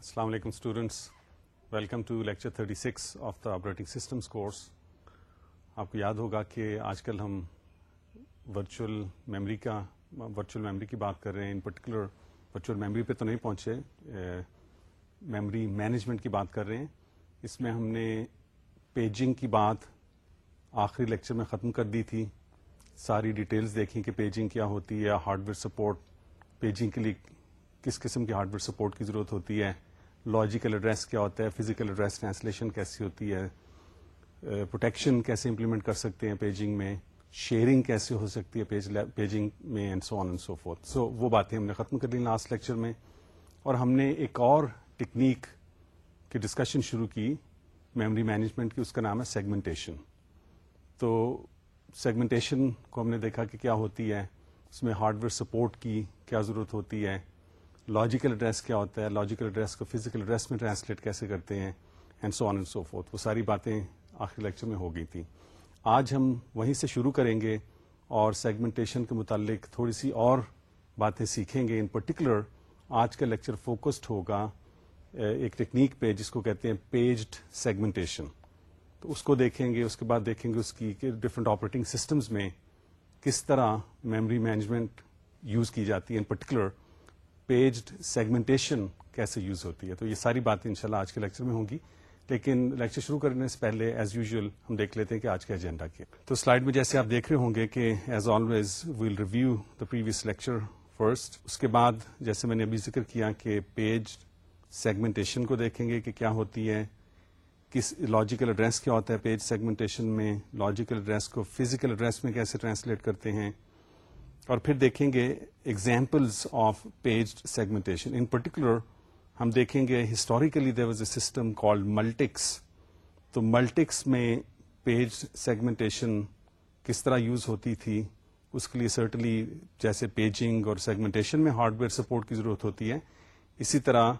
السلام علیکم students welcome to lecture 36 six of the operating systems course آپ کو یاد ہوگا کہ آج کل ہم ورچوئل میموری کا ورچوئل میموری کی بات کر رہے ہیں. ان پرٹیکولر ورچوئل میموری پہ تو نہیں پہنچے میموری مینجمنٹ کی بات کر رہے ہیں. اس میں ہم نے پیجنگ کی بات آخری لیکچر میں ختم کر دی تھی. ساری ڈیٹیلز دیکھیں کہ پیجنگ کیا ہوتی ہے ہارڈ ویئر سپورٹ پیجنگ کے لیے کس قسم کی ہارڈ ویئر سپورٹ کی ضرورت ہوتی ہے. لاجیکل ایڈریس کیا ہوتا ہے فزیکل ایڈریس ٹرانسلیشن کیسی ہوتی ہے uh, پروٹیکشن کیسے امپلیمنٹ کر سکتے ہیں پیجنگ میں شیئرنگ کیسے ہو سکتی ہے پیج پیجنگ میں and so on and so forth so وہ باتیں ہم نے ختم کر لی لاسٹ لیکچر میں، اور ہم نے ایک اور ٹیکنیک کی ڈسکشن شروع کی میموری مینجمنٹ کی، اس کا نام ہے سیگمنٹیشن تو سیگمنٹیشن کو ہم نے دیکھا کہ کیا ہوتی ہے، اس میں ہارڈ ویئر سپورٹ کی کیا ضرورت ہوتی ہے لاجیکل ایڈریس کیا ہوتا ہے لاجیکل ایڈریس کو فزیکل ایڈریس میں ٹرانسلیٹ کیسے کرتے ہیں and so on and so forth وہ ساری باتیں آخری لیکچر میں ہو گئی تھیں. آج ہم وہیں سے شروع کریں گے اور سیگمنٹیشن کے متعلق تھوڑی سی اور باتیں سیکھیں گے. ان پرٹیکولر آج کا لیکچر فوکسڈ ہوگا ایک ٹیکنیک پہ جس کو کہتے ہیں پیجڈ سیگمنٹیشن تو اس کو دیکھیں گے، اس کے بعد دیکھیں گے اس کی کہ ڈفرنٹ آپریٹنگ سسٹمز میں کس طرح میموری مینجمنٹ یوز کی جاتی ہے. ان پرٹیکولر پیجڈ سیگمنٹیشن کیسے یوز ہوتی ہے؟ تو یہ ساری باتیں انشاءاللہ آج کے لیکچر میں ہوں گی، لیکن لیکچر شروع کرنے سے پہلے ایز یوزل ہم دیکھ لیتے ہیں کہ آج کا ایجنڈا کیا تو سلائڈ میں جیسے آپ دیکھ رہے ہوں گے کہ as always we'll review the previous lecture first اس کے بعد جیسے میں نے ابھی ذکر کیا کہ پیج سیگمنٹیشن کو دیکھیں گے کہ کیا ہوتی ہے، کس لاجیکل ایڈریس کیا ہوتا ہے پیج سیگمنٹیشن میں لاجیکل ایڈریس کو فزیکل ایڈریس میں کیسے ٹرانسلیٹ کرتے ہیں اور پھر دیکھیں گے examples of page segmentation in particular ہم دیکھیں گے historically there was a system called Multics تو ملٹکس میں پیج سیگمنٹیشن کس طرح یوز ہوتی تھی؟ اس کے لیے سرٹنلی جیسے پیجنگ اور سیگمنٹیشن میں ہارڈ ویئر سپورٹ کی ضرورت ہوتی ہے. اسی طرح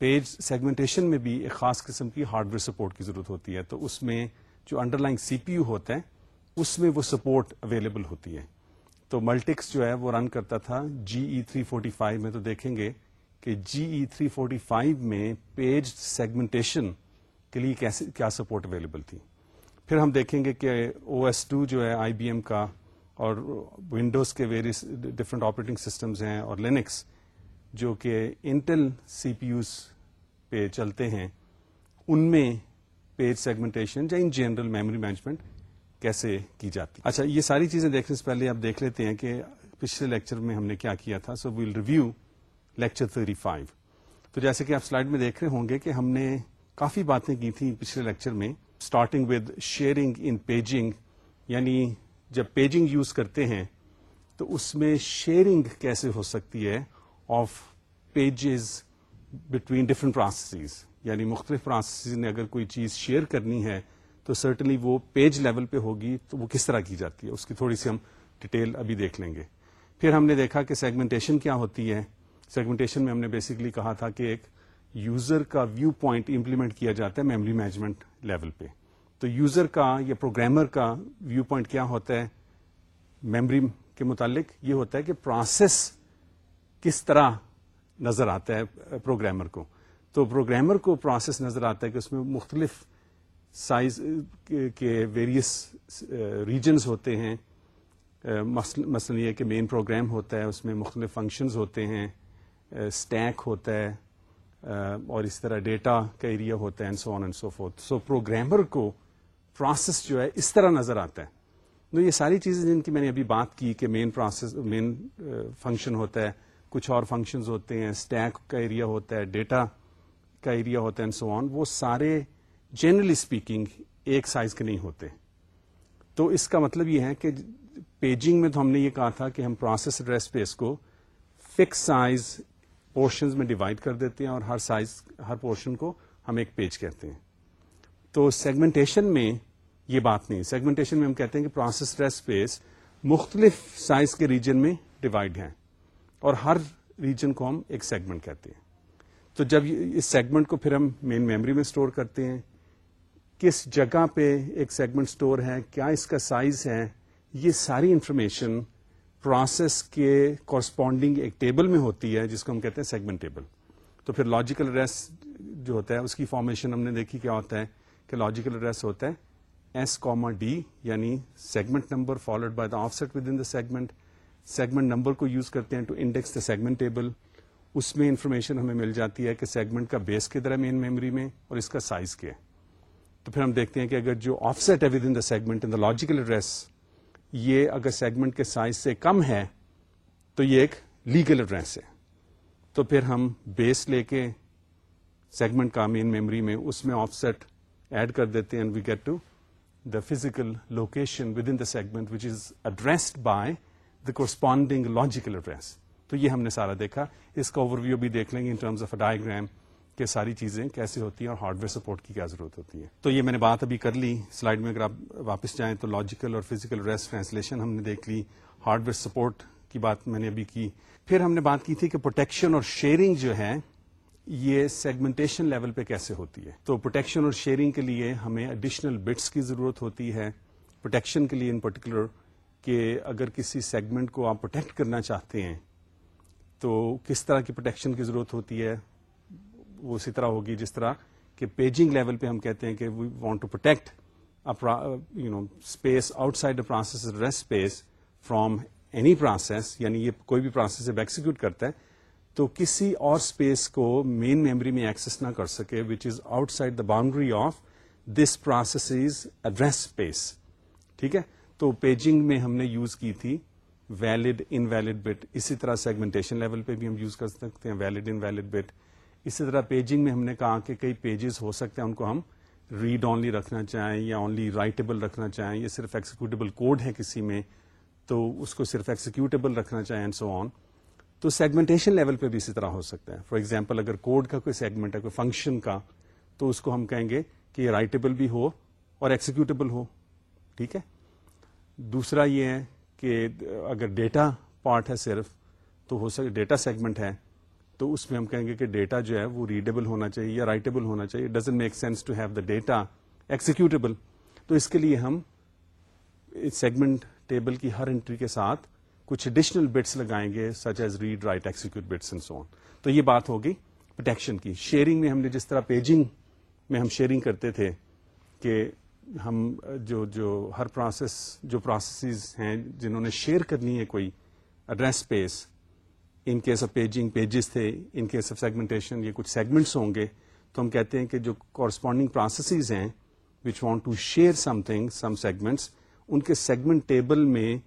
پیج سیگمنٹیشن میں بھی ایک خاص قسم کی ہارڈ ویئر سپورٹ کی ضرورت ہوتی ہے. تو اس میں جو underlying C P U ہوتا ہے، اس میں وہ سپورٹ اویلیبل ہوتی ہے. تو ملٹکس جو ہے وہ رن کرتا تھا G E three forty five میں تو دیکھیں گے کہ G E three forty five میں پیج سیگمنٹیشن کے لیے کیسے کیا سپورٹ اویلیبل تھی۔ پھر ہم دیکھیں گے کہ او ایس ٹو جو ہے آئی بی ایم کا اور ونڈوز کے ویریس ڈفرنٹ آپریٹنگ سسٹمز ہیں اور لینکس جو کہ انٹل سی پی یوز پہ چلتے ہیں، ان میں پیج سیگمنٹیشن یا ان جنرل میموری مینجمنٹ کیسے کی جاتی اچھا یہ ساری چیزیں دیکھنے سے پہلے آپ دیکھ لیتے ہیں کہ پچھلے لیکچر میں ہم نے کیا کیا تھا so we'll review lecture thirty five تو جیسے کہ آپ سلائڈ میں دیکھ رہے ہوں گے کہ ہم نے کافی باتیں کی تھیں پچھلے لیکچر میں starting with sharing in paging یعنی جب پیجنگ یوز کرتے ہیں، تو اس میں شیئرنگ کیسے ہو سکتی ہے؟ Of pages between different processes یعنی مختلف پروسیسز نے اگر کوئی چیز شیئر کرنی ہے تو سرٹنلی وہ پیج لیول پہ ہوگی تو وہ کس طرح کی جاتی ہے؟ اس کی تھوڑی سی ہم ڈیٹیل ابھی دیکھ لیں گے۔ پھر ہم نے دیکھا کہ سیگمنٹیشن کیا ہوتی ہے۔ سیگمنٹیشن میں ہم نے بیسکلی کہا تھا کہ ایک یوزر کا ویو پوائنٹ امپلیمنٹ کیا جاتا ہے میموری مینجمنٹ لیول پہ۔ تو یوزر کا یا پروگرامر کا ویو پوائنٹ کیا ہوتا ہے؟ میموری کے متعلق یہ ہوتا ہے کہ پروسیس کس طرح نظر آتا ہے پروگرامر کو۔ تو پروگرامر کو پروسیس نظر آتا ہے کہ اس میں مختلف سائز کے ویریس ریجنز ہوتے ہیں مثلاً یہ کہ مین پروگرام ہوتا ہے، اس میں مختلف فنکشنز ہوتے ہیں اسٹیک ہوتا ہے اور اس طرح ڈیٹا کا ایریا ہوتا ہے so on and so forth so programmer کو پروسیس جو ہے اس طرح نظر آتا ہے۔ تو یہ ساری چیزیں جن کی میں نے ابھی بات کی کہ مین پروسیس مین فنکشن ہوتا ہے، کچھ اور فنکشنز ہوتے ہیں اسٹیک کا ایریا ہوتا ہے ڈیٹا کا ایریا ہوتا ہے سو آن وہ سارے جنرلی اسپیکنگ ایک سائز کے نہیں ہوتے۔ تو اس کا مطلب یہ ہے کہ پیجنگ میں تو ہم نے یہ کہا تھا کہ ہم پروسیس ایڈریس اسپیس کو فکس سائز پورشنز میں ڈیوائڈ کر دیتے ہیں اور ہر سائز ہر پورشن کو ہم ایک پیج کہتے ہیں۔ تو سیگمنٹیشن میں یہ بات نہیں سیگمنٹیشن میں ہم کہتے ہیں کہ پروسیس ایڈریس اسپیس مختلف سائز کے ریجن میں ڈیوائڈ ہیں اور ہر ریجن کو ہم ایک سیگمنٹ کہتے ہیں۔ تو جب اس سیگمنٹ کو پھر ہم مین میموری میں اسٹور کرتے ہیں کس جگہ پہ ایک سیگمنٹ اسٹور ہے، کیا اس کا سائز ہے، یہ ساری انفارمیشن پروسیس کے کورسپونڈنگ ایک ٹیبل میں ہوتی ہے، جس کو ہم کہتے ہیں سیگمنٹ ٹیبل تو پھر لاجیکل ایڈریس جو ہوتا ہے، اس کی فارمیشن ہم نے دیکھی کیا ہوتا ہے کہ لاجیکل ایڈریس ہوتا ہے ایس کاما ڈی یعنی segment number followed by the offset within the segment segment number کو یوز کرتے ہیں to index the segment table اس میں انفارمیشن ہمیں مل جاتی ہے کہ سیگمنٹ کا بیس کدھر ہے مین میموری میں اور اس کا سائز کیا ہے۔ تو پھر ہم دیکھتے ہیں کہ اگر جو آف سیٹ ہے within the segment in the logical address یہ اگر سیگمنٹ کے سائز سے کم ہے، تو یہ ایک لیگل ایڈریس ہے. تو پھر ہم بیس لے کے سیگمنٹ کا مین میموری میں اس میں آف سیٹ ایڈ کر دیتے ہیں we get to the physical location within the segment which is addressed by the corresponding logical address تو یہ ہم نے سارا دیکھا. اس کا اوور ویو بھی دیکھ لیں گے ان ٹرمز آف ڈائگرام کہ ساری چیزیں کیسے ہوتی ہیں اور ہارڈ ویئر سپورٹ کی کیا ضرورت ہوتی ہے تو یہ میں نے بات ابھی کر لی۔ سلائڈ میں اگر آپ واپس جائیں تو لاجیکل اور فزیکل ریس ٹرانسلیشن ہم نے دیکھ لی۔ ہارڈ ویئر سپورٹ کی بات میں نے ابھی کی۔ پھر ہم نے بات کی تھی کہ پروٹیکشن اور شیئرنگ جو ہے یہ سیگمنٹیشن لیول پہ کیسے ہوتی ہے۔ تو پروٹیکشن اور شیئرنگ کے لیے ہمیں اڈیشنل بٹس کی ضرورت ہوتی ہے۔ پروٹیکشن کے لیے ان پرٹیکولر کہ اگر کسی سیگمنٹ کو آپ پروٹیکٹ کرنا چاہتے ہیں، تو کس طرح کی پروٹیکشن کی ضرورت ہوتی ہے؟ وہ اسی طرح ہوگی جس طرح کہ پیجنگ لیول پہ ہم کہتے ہیں کہ we want to protect you know space outside process rest space from any process یعنی یہ کوئی بھی پروسیس جب ایکسیکیوٹ کرتا ہے تو کسی اور اسپیس کو مین میموری میں ایکسس نہ کر سکے which is outside the boundary of this process is address space ٹھیک ہے؟ تو پیجنگ میں ہم نے یوز کی تھی ویلڈ ان ویلڈ بٹ اسی طرح سیگمنٹیشن لیول پہ بھی ہم یوز کر سکتے ہیں ویلڈ ان ویلڈ بٹ اسی طرح پیجنگ میں ہم نے کہا کہ کئی پیجز ہو سکتے ہیں، ان کو ہم ریڈ آنلی رکھنا چاہیں یا اونلی رائٹیبل رکھنا چاہیں یا صرف ایکسیکیوٹیبل کوڈ ہے کسی میں، تو اس کو صرف ایکسیکیوٹیبل رکھنا چاہیں اینڈ سو آن تو سیگمنٹیشن لیول پہ بھی اسی طرح ہو سکتا ہے۔ فار ایگزامپل اگر کوڈ کا کوئی سیگمنٹ ہے، کوئی فنکشن کا، تو اس کو ہم کہیں گے کہ یہ رائٹیبل بھی ہو اور ایکسیکیوٹیبل ہو۔ ٹھیک ہے؟ دوسرا یہ ہے کہ اگر ڈیٹا پارٹ ہے صرف، تو ہو سکے ڈیٹا سیگمنٹ ہے تو اس میں ہم کہیں گے کہ ڈیٹا جو ہے وہ ریڈیبل ہونا چاہیے یا رائٹیبل ہونا چاہیے. Doesn't make sense to have the data executable تو اس کے لیے ہم سیگمنٹ ٹیبل کی ہر انٹری کے ساتھ کچھ ایڈیشنل بٹس لگائیں گے such as read write execute bits and so تو یہ بات ہوگی پروٹیکشن کی. شیئرنگ میں ہم نے جس طرح پیجنگ میں ہم شیئرنگ کرتے تھے کہ ہم جو جو ہر پروسیس جو پروسیسز ہیں جنہوں نے شیئر کرنی ہے کوئی address space in case of paging pages تھے، ان کیس آف سیگمنٹیشن یہ کچھ سیگمنٹس ہوں گے۔ تو ہم کہتے ہیں کہ جو کورسپونڈنگ پروسیسز ہیں which want to share something some segments ان کے سیگمنٹ ٹیبل میں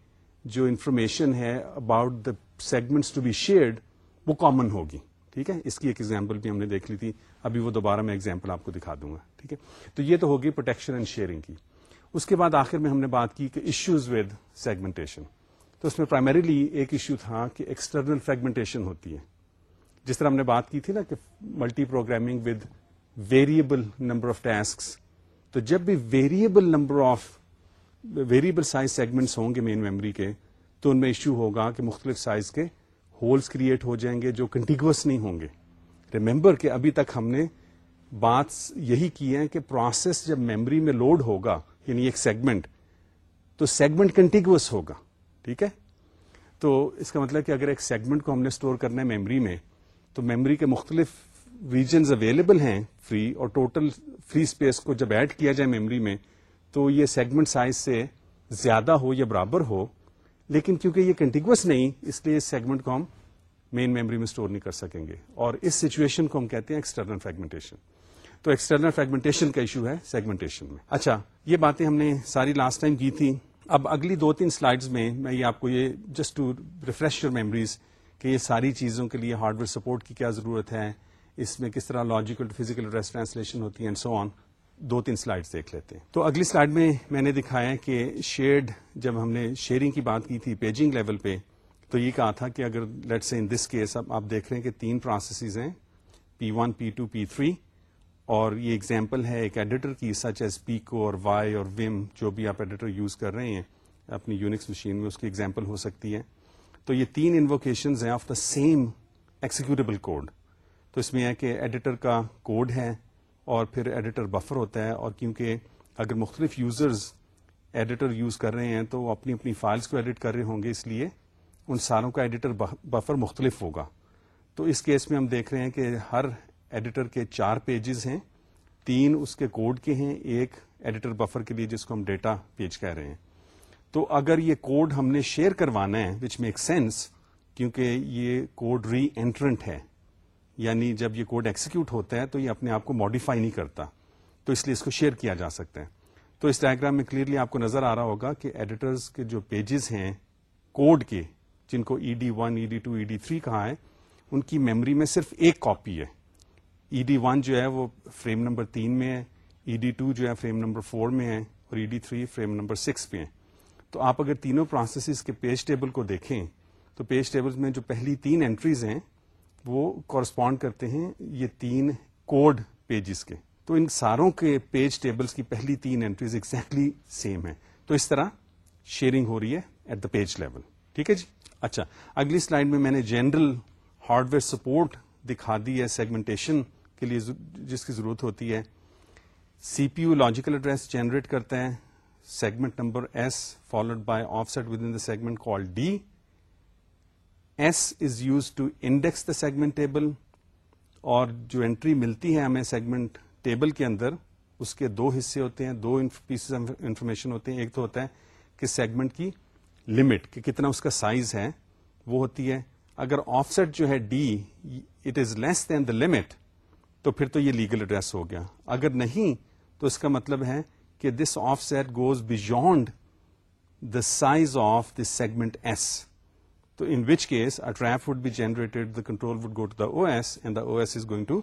جو انفارمیشن ہے about the segments to be shared وہ کامن ہوگی۔ ٹھیک ہے؟ اس کی ایک ایگزامپل بھی ہم نے دیکھ لی تھی۔ ابھی وہ دوبارہ میں ایگزامپل آپ کو دکھا دوں گا۔ ٹھیک ہے؟ تو یہ تو ہوگی پروٹیکشن اینڈ شیئرنگ کی۔ اس کے بعد آخر میں ہم نے بات کی کہ ایشوز ود سیگمنٹیشن تو اس میں پرائمریلی ایک ایشو تھا کہ ایکسٹرنل فریگمنٹیشن ہوتی ہے۔ جس طرح ہم نے بات کی تھی نا کہ multiprogramming with variable number of task تو جب بھی variable number of variable size segments ہوں گے مین میموری کے، تو ان میں ایشو ہوگا کہ مختلف سائز کے ہولس کریٹ ہو جائیں گے جو کنٹینگوس نہیں ہوں گے۔ ریمبر کہ ابھی تک ہم نے بات یہی کی ہے کہ پروسیس جب میموری میں لوڈ ہوگا یعنی ایک سیگمنٹ تو سیگمنٹ کنٹینگوس ہوگا۔ ٹھیک ہے؟ تو اس کا مطلب کہ اگر ایک سیگمنٹ کو ہم نے اسٹور کرنا ہے میموری میں، تو میموری کے مختلف ریجنز اویلیبل ہیں فری اور ٹوٹل فری اسپیس کو جب ایڈ کیا جائے میموری میں، تو یہ سیگمنٹ سائز سے زیادہ ہو یا برابر ہو، لیکن کیونکہ یہ کنٹینگوس نہیں، اس لیے اس سیگمنٹ کو ہم مین میموری میں اسٹور نہیں کر سکیں گے۔ اور اس سچویشن کو ہم کہتے ہیں ایکسٹرنل فریگمنٹیشن تو ایکسٹرنل فریگمنٹیشن کا ایشو ہے سیگمنٹیشن میں۔ اچھا یہ باتیں ہم نے ساری لاسٹ ٹائم کی تھی۔ اب اگلی دو تین سلائڈز میں میں یہ آپ کو یہ just to refresh your memories کہ یہ ساری چیزوں کے لیے ہارڈ ویئر سپورٹ کی کیا ضرورت ہے، اس میں کس طرح لاجیکل فزیکل ریس ٹرانسلیشن ہوتی ہے اینڈ سو آن دو تین سلائڈ دیکھ لیتے ہیں۔ تو اگلی سلائڈ میں میں نے دکھایا کہ شیئرڈ جب ہم نے شیئرنگ کی بات کی تھی پیجنگ لیول پہ، تو یہ کہا تھا کہ اگر لیٹ سے ان دس کیس اب آپ دیکھ رہے ہیں کہ تین پروسیسز ہیں P one P two P three اور یہ اگزامپل ہے ایک ایڈیٹر کی سچ ایز پیکو اور وائی اور وم جو بھی آپ ایڈیٹر یوز کر رہے ہیں، اپنی یونکس مشین میں اس کی ایگزامپل ہو سکتی ہے. تو یہ تین انووکیشنز ہیں of the same executable code تو اس میں ہے کہ ایڈیٹر کا کوڈ ہے اور پھر ایڈیٹر بفر ہوتا ہے اور کیونکہ اگر مختلف یوزرز ایڈیٹر یوز کر رہے ہیں تو وہ اپنی اپنی فائلس کو ایڈٹ کر رہے ہوں گے، اس لیے ان ساروں کا ایڈیٹر بفر مختلف ہوگا. تو اس کیس میں ہم دیکھ رہے ہیں کہ ہر ایڈیٹر کے چار پیجز ہیں، تین اس کے کوڈ کے ہیں، ایک ایڈیٹر بفر کے لیے جس کو ہم ڈیٹا پیج کہہ رہے ہیں۔ تو اگر یہ کوڈ ہم نے شیئر کروانا ہے وچ میک سینس کیونکہ یہ کوڈ ری اینٹرنٹ ہے یعنی جب یہ کوڈ ایکسیکیوٹ ہوتا ہے تو یہ اپنے آپ کو ماڈیفائی نہیں کرتا، تو اس لیے اس کو شیئر کیا جا سکتا ہے۔ تو اس ڈائگرام میں کلیئرلی آپ کو نظر آ رہا ہوگا کہ ایڈیٹرز کے جو پیجز ہیں کوڈ کے، جن کو E D one E D two E D three کہا ہے، ان کی میموری میں صرف ایک کاپی ہے۔ ای ڈی ون جو ہے وہ فریم نمبر تین میں ہے، ای ڈی ٹو جو ہے فریم نمبر فور میں ہے اور E D three frame number six میں ہے۔ تو آپ اگر تینوں پروسیسز کے پیج ٹیبل کو دیکھیں، تو پیج ٹیبل میں جو پہلی تین اینٹریز ہیں، وہ کورسپونڈ کرتے ہیں یہ تین کوڈ پیجز کے۔ تو ان ساروں کے پیج ٹیبلز کی پہلی تین اینٹریز ایگزیکٹلی سیم ہے تو اس طرح شیئرنگ ہو رہی ہے ایٹ دا پیج لیول ٹھیک ہے جی؟ اچھا اگلی سلائڈ میں میں نے جنرل ہارڈ ویئر سپورٹ دکھا دی ہے سیگمنٹیشن کے لیے جس کی ضرورت ہوتی ہے۔ C P U logical address generate کرتا ہے segment number S followed by offset within the segment call D. S is used to index the segment table. اور جو انٹری ملتی ہے ہمیں سیگمنٹ ٹیبل کے اندر، اس کے دو حصے ہوتے ہیں، دو پیسز انفارمیشن ہوتے ہیں۔ ایک تو ہوتا ہے کہ سیگمنٹ کی لمٹ کہ کتنا اس کا سائز ہے، وہ ہوتی ہے۔ اگر آف سیٹ جو ہے D it is less than the limit تو پھر تو یہ لیگل ایڈریس ہو گیا۔ اگر نہیں، تو اس کا مطلب ہے کہ this offset goes beyond the size of this segment S تو in which case a trap would be generated the control would go to the O S and the O S is going to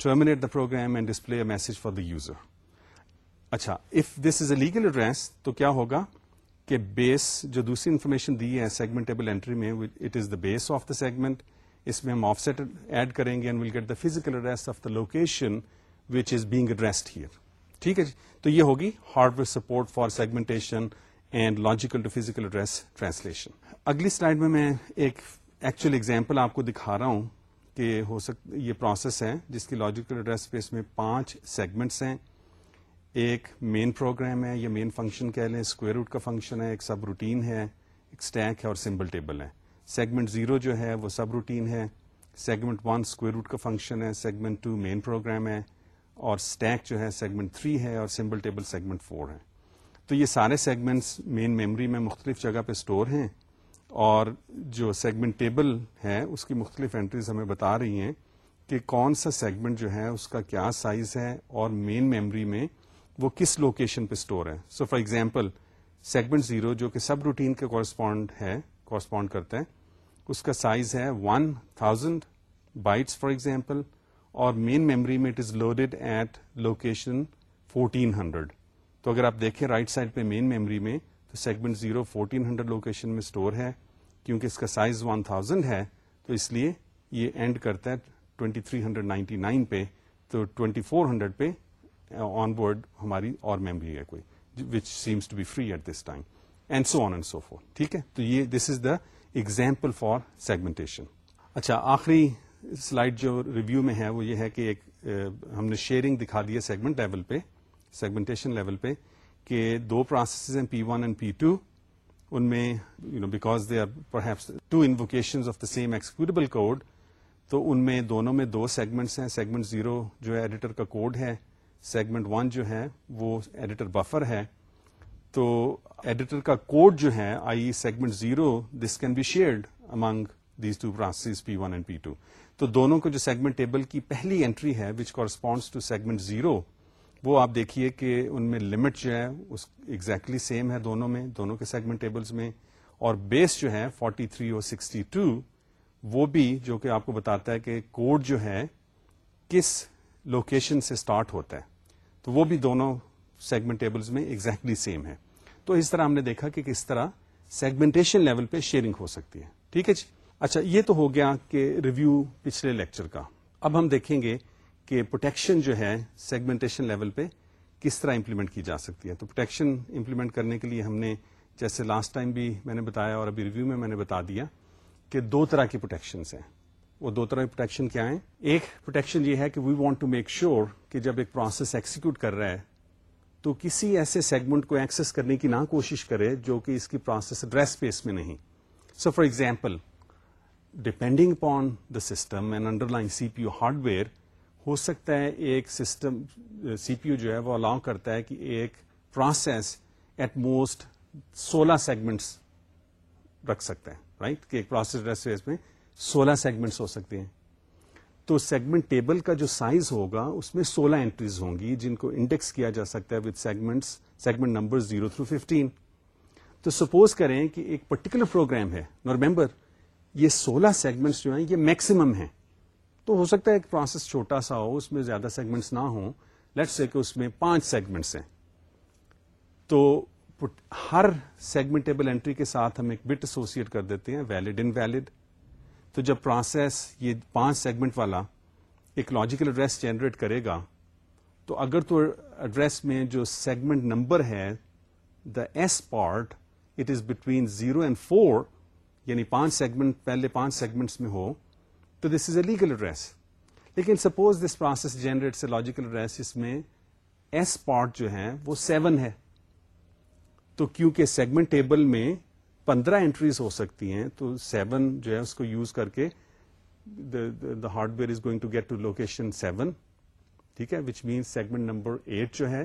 terminate the program and display a message for the user اچھا if this is a legal address تو کیا ہوگا کہ بیس جو دوسری information دی ہے segment table entry میں it is the base of the segment اس میں ہم آف سیٹ ایڈ کریں گے and will get the physical address of the location which is being addressed here ٹھیک ہے جی؟ تو یہ ہوگی hardware support for segmentation and logical to physical address translation اگلی سلائڈ میں میں ایک ایکچوئل ایگزامپل آپ کو دکھا رہا ہوں کہ ہو سک، یہ پروسیس ہے جس کی لاجیکل ایڈریس اسپیس میں پانچ سیگمنٹس ہیں. ایک مین پروگرام ہے یا مین فنکشن کہہ لیں اسکوئر روٹ کا فنکشن ہے، ایک سب روٹین ہے، ایک اسٹیک ہے اور سمبل ٹیبل ہے. سیگمنٹ زیرو جو ہے وہ سب روٹین ہے. سیگمنٹ ون اسکوئر روٹ کا فنکشن ہے. سیگمنٹ ٹو مین پروگرام ہے. اور اسٹیک جو ہے سیگمنٹ تھری ہے اور سمبل ٹیبل سیگمنٹ فور ہے. تو یہ سارے سیگمنٹس مین میموری میں مختلف جگہ پہ اسٹور ہیں اور جو سیگمنٹ ٹیبل ہے اس کی مختلف انٹریز ہمیں بتا رہی ہیں کہ کون سا سیگمنٹ جو ہے اس کا کیا سائز ہے اور مین میموری میں وہ کس لوکیشن پہ اسٹور ہے. So for example segment zero جو کہ سب روٹین کے کورسپونڈ ہے کورسپونڈ کرتا ہے اس کا سائز ہے one thousand bytes for example اور مین میموری میں it is loaded at location fourteen hundred تو اگر آپ دیکھیں رائٹ سائڈ پہ مین میموری میں، تو segment zero fourteen hundred location میں اسٹور ہے، کیونکہ اس کا سائز ون تھاؤزینڈ ہے، تو اس لیے یہ اینڈ کرتا ہے twenty three hundred ninety nine پہ، تو ٹوینٹی فور ہنڈریڈ پہ آن بورڈ ہماری اور میموری ہے کوئی which seems to be free at this time and so on and so forth ٹھیک ہے؟ تو یہ this is the example for segmentation اچھا آخری سلائڈ جو ریویو میں ہے وہ یہ ہے کہ ایک ہم نے شیئرنگ دکھا دی ہے سیگمنٹ لیول پہ سیگمنٹیشن لیول پہ، کہ دو پروسیسز ہیں P one and P two ان میں you know because they are perhaps two invocation of the same executable code تو ان میں دونوں میں دو سیگمنٹس ہیں سیگمنٹ زیرو جو ہے ایڈیٹر کا کوڈ ہے سیگمنٹ ون جو ہے، وہ ایڈیٹر بفر ہے تو ایڈیٹر کا کوڈ جو ہے I segment zero this can be shared among these two process P one and P two تو دونوں کو جو سیگمنٹ ٹیبل کی پہلی اینٹری ہے which corresponds to segment zero, وہ آپ دیکھیے کہ ان میں لمٹ جو ہے، اس ایگزیکٹلی سیم ہے دونوں میں، دونوں کے سیگمنٹ ٹیبلز میں۔ اور بیس جو ہے 43 تھری اور سکسٹی ٹو وہ بھی جو کہ آپ کو بتاتا ہے کہ کوڈ جو ہے، کس لوکیشن سے اسٹارٹ ہوتا ہے۔ تو وہ بھی دونوں سیگمنٹ ٹیبلز میں ایگزیکٹلی سیم ہے۔ تو اس طرح ہم نے دیکھا کہ کس طرح سیگمنٹیشن لیول پہ شیئرنگ ہو سکتی ہے۔ ٹھیک ہے جی؟ اچھا یہ تو ہو گیا کہ ریویو پچھلے لیکچر کا۔ اب ہم دیکھیں گے کہ پروٹیکشن جو ہے سیگمنٹیشن لیول پہ کس طرح امپلیمنٹ کی جا سکتی ہے۔ تو پروٹیکشن امپلیمنٹ کرنے کے لیے ہم نے جیسے لاسٹ ٹائم بھی میں نے بتایا اور ابھی ریویو میں میں نے بتا دیا کہ دو طرح کی پروٹیکشنس ہیں۔ وہ دو طرح کی پروٹیکشن کیا ہیں؟ ایک پروٹیکشن یہ ہے کہ we want to make sure کہ جب ایک پروسیس ایکسیکیوٹ کر رہا ہے تو کسی ایسے سیگمنٹ کو ایکسس کرنے کی نہ کوشش کرے جو کہ اس کی پروسیس ایڈریس اسپیس میں نہیں۔ So for example depending upon the system and underlying C P U hardware ہو سکتا ہے ایک سسٹم سی پی یو جو ہے وہ الاؤ کرتا ہے کہ ایک پروسیس ایٹ موسٹ سولہ سیگمنٹس رکھ سکتے ہیں رائٹ کہ ایک پروسیس میں سولہ سیگمنٹس ہو سکتے ہیں۔ تو سیگمنٹ ٹیبل کا جو سائز ہوگا، اس میں سولہ انٹریز ہوں گی جن کو انڈیکس کیا جا سکتا ہے with segments segment number zero through fifteen تو سپوز کریں کہ ایک پرٹیکولر پروگرام ہے ریمبر یہ سولہ سیگمنٹس جو ہیں، یہ میکسیمم ہیں. تو ہو سکتا ہے ایک پروسیس چھوٹا سا ہو، اس میں زیادہ سیگمنٹس نہ ہوں. لیٹ سے کہ اس میں پانچ سیگمنٹس ہیں. تو ہر سیگمنٹیبل انٹری کے ساتھ ہم ایک بٹ ایسوسیٹ کر دیتے ہیں ویلڈ ان ویلڈ تو جب پروسیس یہ پانچ سیگمنٹ والا ایک لاجیکل ایڈریس جنریٹ کرے گا، تو اگر تو ایڈریس میں جو سیگمنٹ نمبر ہے the S part it is between zero and four یعنی پانچ سیگمنٹ پہلے پانچ سیگمنٹس میں ہو، تو this is a legal address لیکن سپوز دس پروسیس جنریٹ سے لاجیکل ایڈریس اس میں ایس پارٹ جو ہے، وہ سیون ہے۔ تو کیونکہ سیگمنٹ ٹیبل میں پندرہ انٹریز ہو سکتی ہیں، تو سیون جو ہے اس کو یوز کر کے the hardware is going to get to location seven ٹھیک ہے؟ Which means segment number eight جو ہے،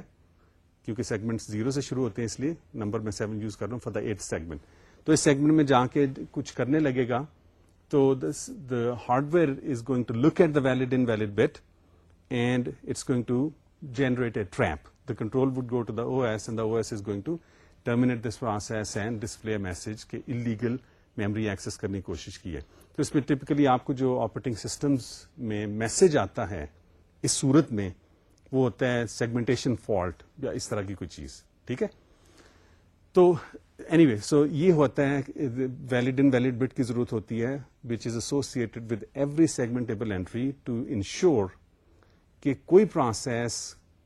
کیونکہ سیگمنٹ زیرو سے شروع ہوتے ہیں اس لیے نمبر میں سیون یوز کر رہا ہوں فار دا ایٹ سیگمنٹ تو اس سیگمنٹ میں جا کے کچھ کرنے لگے گا۔ تو the hardware is going to look at the valid invalid bit and it's going to generate a trap the control would go to the O S and the O S is going to terminate this process and display message کے illegal memory access کرنے کی کوشش کی ہے تو اس میں typically آپ کو جو آپریٹنگ سسٹمز میں میسج آتا ہے اس صورت میں وہ ہوتا ہے سیگمنٹیشن فالٹ یا اس طرح کی کوئی چیز، ٹھیک ہے؟ تو اینی وے سو یہ ہوتا ہے ویلڈ ان ویلڈ بٹ کی ضرورت ہوتی ہے which is associated with every segment table entry to ensure کہ کوئی پروسیس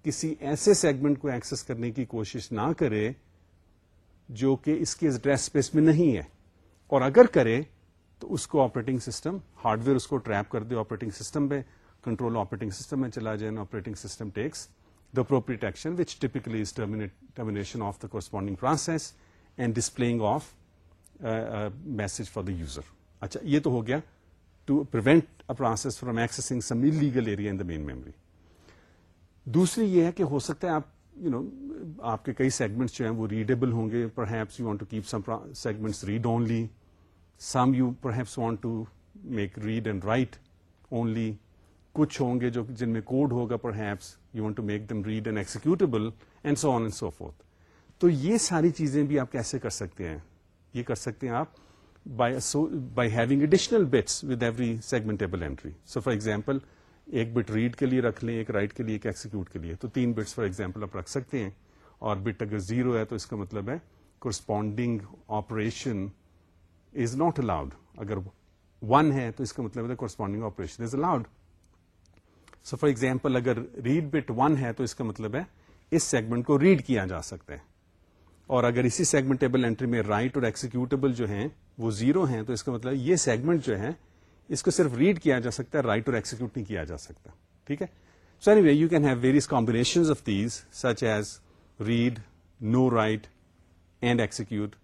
کسی ایسے سیگمنٹ کو ایکسس کرنے کی کوشش نہ کرے جو کہ اس کے ایڈریس اسپیس میں نہیں ہے۔ اور اگر کرے تو اس کو آپریٹنگ سسٹم ہارڈ ویئر اس کو ٹریپ کر دے آپریٹنگ سسٹم پہ کنٹرول آپریٹنگ سسٹم میں چلا جائے operating system takes the appropriate action which typically is termination of the corresponding process and displaying of message for the user اچھا یہ تو ہو گیا۔ To prevent a process from accessing some legal area in the main memory دوسری یہ ہے کہ ہو سکتا ہے آپ یو نو آپ کے کئی سیگمنٹس جو ہیں وہ ریڈیبل ہوں گے. Perhaps you want to keep some segments read only some you perhaps want to make read and write only کچھ ہوں گے جو جن میں کوڈ ہوگا perhaps you want to make them read and executable and so on and so forth تو یہ ساری چیزیں بھی آپ کیسے کر سکتے ہیں؟ یہ کر سکتے ہیں آپ by having additional bits with every segment table entry so for example ایک بٹ ریڈ کے لیے رکھ لیں، ایک رائٹ کے لیے، ایک ایکسیکیوٹ کے لیے۔ تو تین بٹس فار ایگزامپل آپ رکھ سکتے ہیں اور بٹ اگر زیرو ہے تو اس کا مطلب ہے corresponding operation is not allowed اگر ون ہے تو اس کا مطلب ہے corresponding operation is allowed so for example اگر ریڈ بٹ ون ہے تو اس کا مطلب ہے اس سیگمنٹ کو ریڈ کیا جا سکتا ہے۔ اور اگر اسی سیگمنٹیبل اینٹری میں رائٹ اور ایکسیکیوٹیبل جو ہیں وہ زیرو ہیں تو اس کا مطلب یہ سیگمنٹ جو ہے اس کو صرف ریڈ کیا جا سکتا ہے رائٹ اور ایکسیکیوٹ نہیں کیا جا سکتا، ٹھیک ہے؟ So anyway you can have various combination of these such as read no write and execute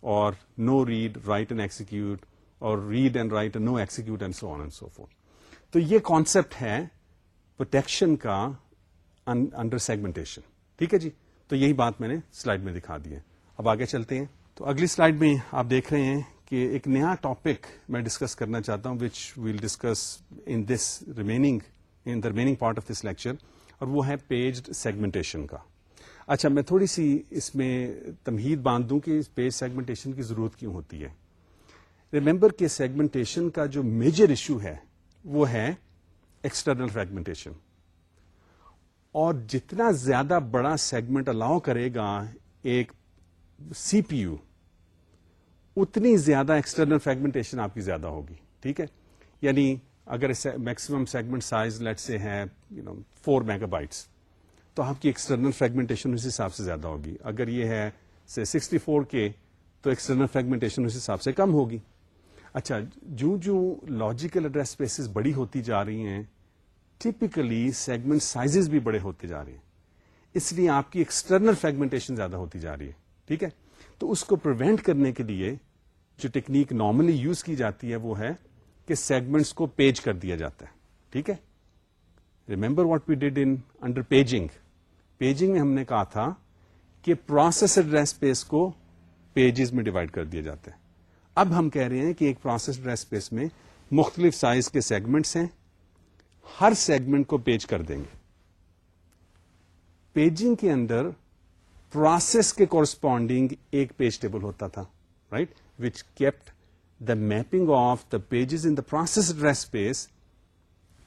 اور no read write and execute اور read and write no execute and so on and so forth تو یہ concept ہے protection کا under segmentation ٹھیک ہے جی؟ تو یہی بات میں نے سلائڈ میں دکھا دی ہے۔ اب آگے چلتے ہیں۔ تو اگلی سلائڈ میں آپ دیکھ رہے ہیں کہ ایک نیا ٹاپک میں ڈسکس کرنا چاہتا ہوں which we'll discuss in this remaining in the remaining part of this lecture اور وہ ہے پیجڈ سیگمنٹیشن کا۔ اچھا میں تھوڑی سی اس میں تمہید باندھ دوں کہ پیج سیگمنٹیشن کی ضرورت کیوں ہوتی ہے۔ ریمبر کہ سیگمنٹیشن کا جو میجر ایشو ہے، وہ ہے ایکسٹرنل فریگمنٹیشن اور جتنا زیادہ بڑا سیگمنٹ الاؤ کرے گا، ایک سی پی یو اتنی زیادہ ایکسٹرنل فریگمنٹیشن آپ کی زیادہ ہوگی، ٹھیک ہے؟ یعنی اگر میکسیمم سیگمنٹ سائز لیٹ سے ہے you know four mega bites تو آپ کی ایکسٹرنل فریگمنٹیشن اس حساب سے زیادہ ہوگی۔ اگر یہ ہے سکسٹی فور کے تو ایکسٹرنل فریگمنٹیشن اس حساب سے کم ہوگی۔ اچھا جو جو لاجیکل ایڈریس اسپیسیز بڑی ہوتی جا رہی ہیں ٹپکلی سیگمنٹ سائزز بھی بڑے ہوتے جا رہے ہیں۔ اس لیے آپ کی ایکسٹرنل فریگمنٹیشن زیادہ ہوتی جا رہی ہے، ٹھیک ہے؟ تو اس کو پروینٹ کرنے کے لیے جو ٹیکنیک نارملی یوز کی جاتی ہے وہ ہے کہ سیگمنٹس کو پیج کر دیا جاتا ہے۔ ٹھیک ہے؟ Remember what we did in under paging paging میں ہم نے کہا تھا کہ پروسیس ایڈریس اسپیس کو پیجز میں ڈیوائڈ کر دیا جاتا ہے۔ اب ہم کہہ رہے ہیں کہ ایک پروسیس ایڈریس اسپیس میں مختلف سائز کے سیگمنٹس ہیں۔ ہر سیگمنٹ کو پیج کر دیں گے۔ پیجنگ کے اندر پروسیس کے کورسپونڈنگ ایک پیج ٹیبل ہوتا تھا right which kept the mapping of the pages in the process address space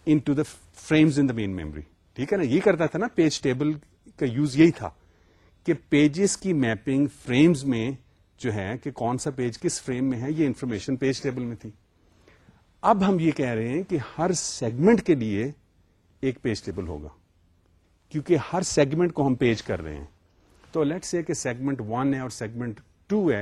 into the frames in the main memory ٹھیک ہے نا؟ یہ کرتا تھا نا پیج ٹیبل کا یوز یہی تھا کہ پیجز کی میپنگ فریمز میں جو ہے کہ کون سا پیج کس فریم میں ہے، یہ انفارمیشن پیج ٹیبل میں تھی۔ اب ہم یہ کہہ رہے ہیں کہ ہر سیگمنٹ کے لیے ایک پیج ٹیبل ہوگا، کیونکہ ہر سیگمنٹ کو ہم پیج کر رہے ہیں۔ تو لیٹ سے کہ سیگمنٹ ون ہے اور سیگمنٹ ٹو ہے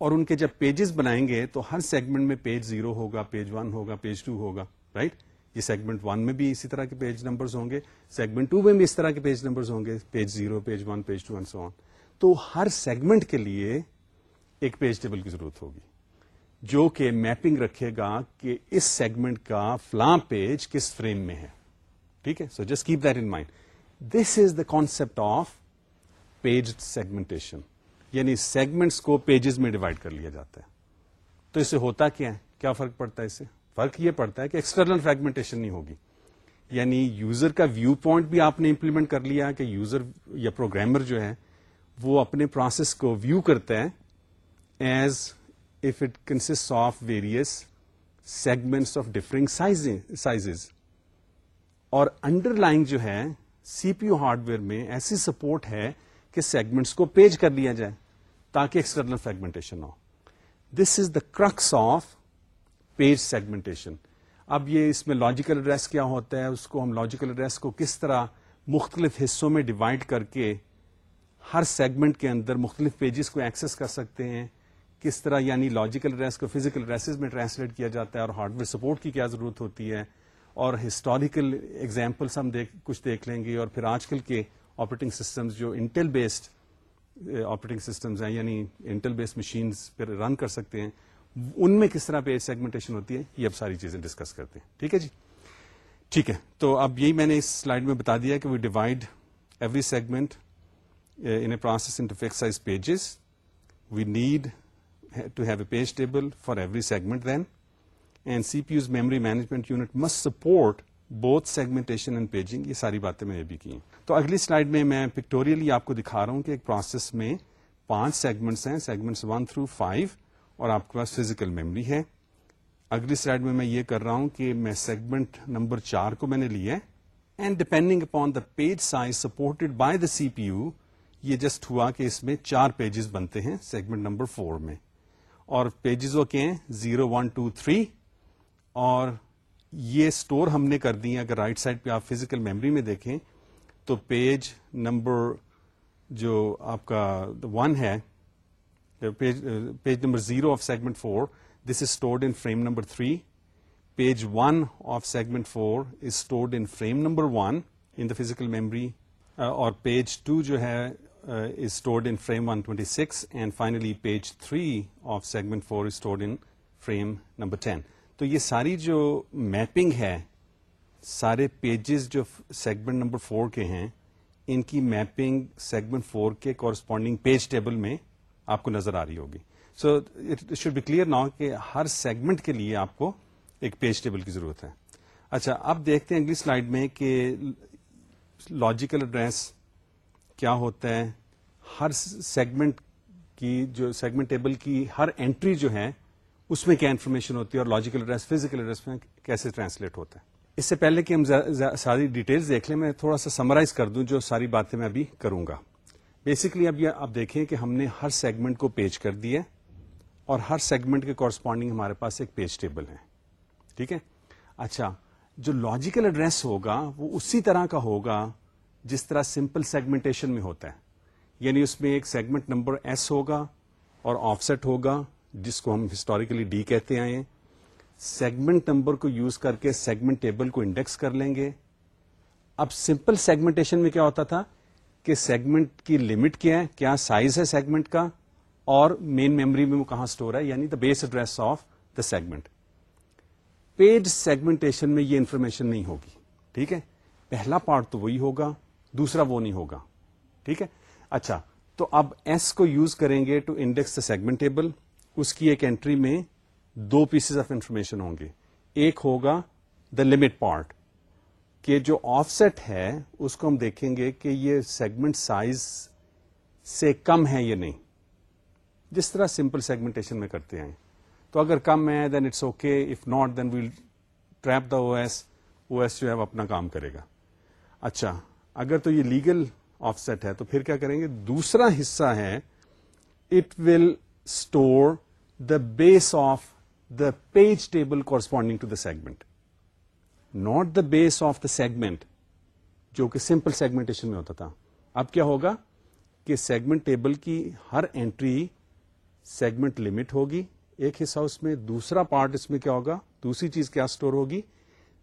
اور ان کے جب پیجز بنائیں گے تو ہر سیگمنٹ میں پیج زیرو ہوگا پیج ون ہوگا پیج ٹو ہوگا رائٹ right? یہ سیگمنٹ ون میں بھی اسی طرح کے پیج نمبرز ہوں گے سیگمنٹ ٹو میں بھی اس طرح کے پیج نمبرز ہوں گے page zero page one page two so on تو ہر سیگمنٹ کے لیے ایک پیج ٹیبل کی ضرورت ہوگی جو کہ میپنگ رکھے گا کہ اس سیگمنٹ کا فلاں پیج کس فریم میں ہے. ٹھیک ہے؟ So just keep that in mind this is the concept of page segmentation یعنی سیگمنٹس کو پیجز میں ڈیوائڈ کر لیا جاتا ہے۔ تو اس سے ہوتا کیا ہے؟ کیا فرق پڑتا ہے اس سے؟ فرق یہ پڑتا ہے کہ ایکسٹرنل فریگمنٹیشن نہیں ہوگی۔ یعنی یوزر کا ویو پوائنٹ بھی آپ نے امپلیمنٹ کر لیا کہ یوزر یا پروگرامر جو ہے، وہ اپنے پروسیس کو ویو کرتا ہے as if it consist of various segments of differing size اور انڈر لائن جو ہے C P U hardware میں ایسی سپورٹ ہے کہ سیگمنٹس کو پیج کر لیا جائے تاکہ external fragmentation who. This is the crux of page segmentation اب یہ اس میں لاجیکل ایڈریس کیا ہوتا ہے؟ اس کو ہم لاجیکل ایڈریس کو کس طرح مختلف حصوں میں ڈیوائڈ کر کے ہر سیگمنٹ کے اندر مختلف پیجز کو ایکسس کر سکتے ہیں؟ کس طرح یعنی لاجیکل ایڈریس کو فزیکل ایڈریسز میں ٹرانسلیٹ کیا جاتا ہے اور ہارڈ ویئر سپورٹ کی کیا ضرورت ہوتی ہے؟ اور ہسٹوریکل ایگزامپلس ہم دیکھ کچھ دیکھ لیں گے اور پھر آج کل کے آپریٹنگ سسٹمز جو انٹل بیسڈ آپریٹنگ سسٹمز ہیں یعنی انٹل بیسڈ مشینز پہ رن کر سکتے ہیں، ان میں کس طرح پیج سیگمنٹیشن ہوتی ہے، یہ اب ساری چیزیں ڈسکس کرتے ہیں۔ ٹھیک ہے جی؟ ٹھیک ہے، تو اب یہی میں نے اس سلائڈ میں بتا دیا کہ we divide every segment in a process fix size pages we need to have a page table for every segment then and C P U's memory management unit must support both segmentation and paging یہ ساری باتیں میں نے بھی کی تو اگلی slide میں میں پکٹوریلی آپ کو دکھا رہا ہوں کہ ایک پروسیس میں پانچ سیگمنٹس ہیں سیگمنٹس ون تھرو فائیو اور آپ کے پاس فزیکل میموری ہے۔ اگلی سلائڈ میں میں یہ کر رہا ہوں کہ میں سیگمنٹ نمبر چار کو میں نے لیا and depending upon the page size supported by the C P U یہ جسٹ ہوا کہ اس میں چار پیجز بنتے ہیں سیگمنٹ نمبر فور میں۔ اور پیجز وہ کیا ہیں؟ زیرو ون ٹو تھری اور یہ اسٹور ہم نے کر دی اگر رائٹ سائڈ پہ آپ فزیکل میموری میں دیکھیں، تو پیج نمبر جو آپ کا ون ہے page number zero of segment four this is stored in frame number three page one of segment four is stored in frame number one in the physical memory اور page two جو ہے is stored in frame one twenty six and finally page three of segment four is stored in frame number ten تو یہ ساری جو mapping ہے، سارے pages جو سیگمنٹ نمبر فور کے ہیں، ان کی میپنگ سیگمنٹ فور کے کورسپونڈنگ پیج ٹیبل میں آپ کو نظر آ رہی ہوگی۔ So it should be clear now کہ ہر سیگمنٹ کے لیے آپ کو ایک پیج ٹیبل کی ضرورت ہے۔ اچھا اب دیکھتے ہیں اگلی سلائڈ میں کہ لاجیکل ایڈریس کیا ہوتا ہے۔ ہر سیگمنٹ کی جو سیگمنٹ ٹیبل کی ہر انٹری جو ہے اس میں کیا انفارمیشن ہوتی ہے اور لاجیکل ایڈریس فزیکل ایڈریس میں کیسے ٹرانسلیٹ ہوتا ہے؟ اس سے پہلے کہ ہم ساری ڈیٹیلز دیکھ لیں، میں تھوڑا سا سمرائز کر دوں جو ساری باتیں میں ابھی کروں گا۔ بیسکلی اب یہ آپ دیکھیں کہ ہم نے ہر سیگمنٹ کو پیج کر دیا اور ہر سیگمنٹ کے کورسپونڈنگ ہمارے پاس ایک پیج ٹیبل ہے۔ ٹھیک ہے؟ اچھا جو لاجیکل ایڈریس ہوگا، وہ اسی طرح کا ہوگا جس طرح سمپل سیگمنٹیشن میں ہوتا ہے۔ یعنی اس میں ایک سیگمنٹ نمبر ایس ہوگا اور آف سیٹ ہوگا جس کو ہم ہسٹوریکلی ڈی کہتے آئے ہیں سیگمنٹ نمبر کو یوز کر کے سیگمنٹ ٹیبل کو انڈیکس کر لیں گے۔ اب سمپل سیگمنٹیشن میں کیا ہوتا تھا کہ سیگمنٹ کی لمٹ کیا ہے، کیا سائز ہے سیگمنٹ کا، اور مین میموری میں وہ کہاں اسٹور ہے یعنی the base address of the segment page segmentation میں یہ انفارمیشن نہیں ہوگی، ٹھیک ہے؟ پہلا پارٹ تو وہی ہوگا، دوسرا وہ نہیں ہوگا، ٹھیک ہے؟ اچھا تو اب ایس کو یوز کریں گے to index the segment table اس کی ایک اینٹری میں دو پیسز آف انفارمیشن ہوں گے۔ ایک ہوگا دا لمٹ پارٹ کہ جو آف سیٹ ہے، اس کو ہم دیکھیں گے کہ یہ سیگمنٹ سائز سے کم ہے یا نہیں۔ جس طرح سمپل سیگمنٹیشن میں کرتے ہیں۔ تو اگر کم ہے then it's okay if not then we'll trap the O S O S جو ہے وہ اپنا کام کرے گا۔ اچھا اگر تو یہ لیگل آف سیٹ ہے، تو پھر کیا کریں گے؟ دوسرا حصہ ہے it will store the base of the page table corresponding to the segment not the base of the segment جو کہ سمپل سیگمنٹیشن میں ہوتا تھا. اب کیا ہوگا کہ سیگمنٹ ٹیبل کی ہر اینٹری سیگمنٹ لمٹ ہوگی. ایک حصہ اس میں، دوسرا پارٹ اس میں کیا ہوگا؟ دوسری چیز کیا اسٹور ہوگی؟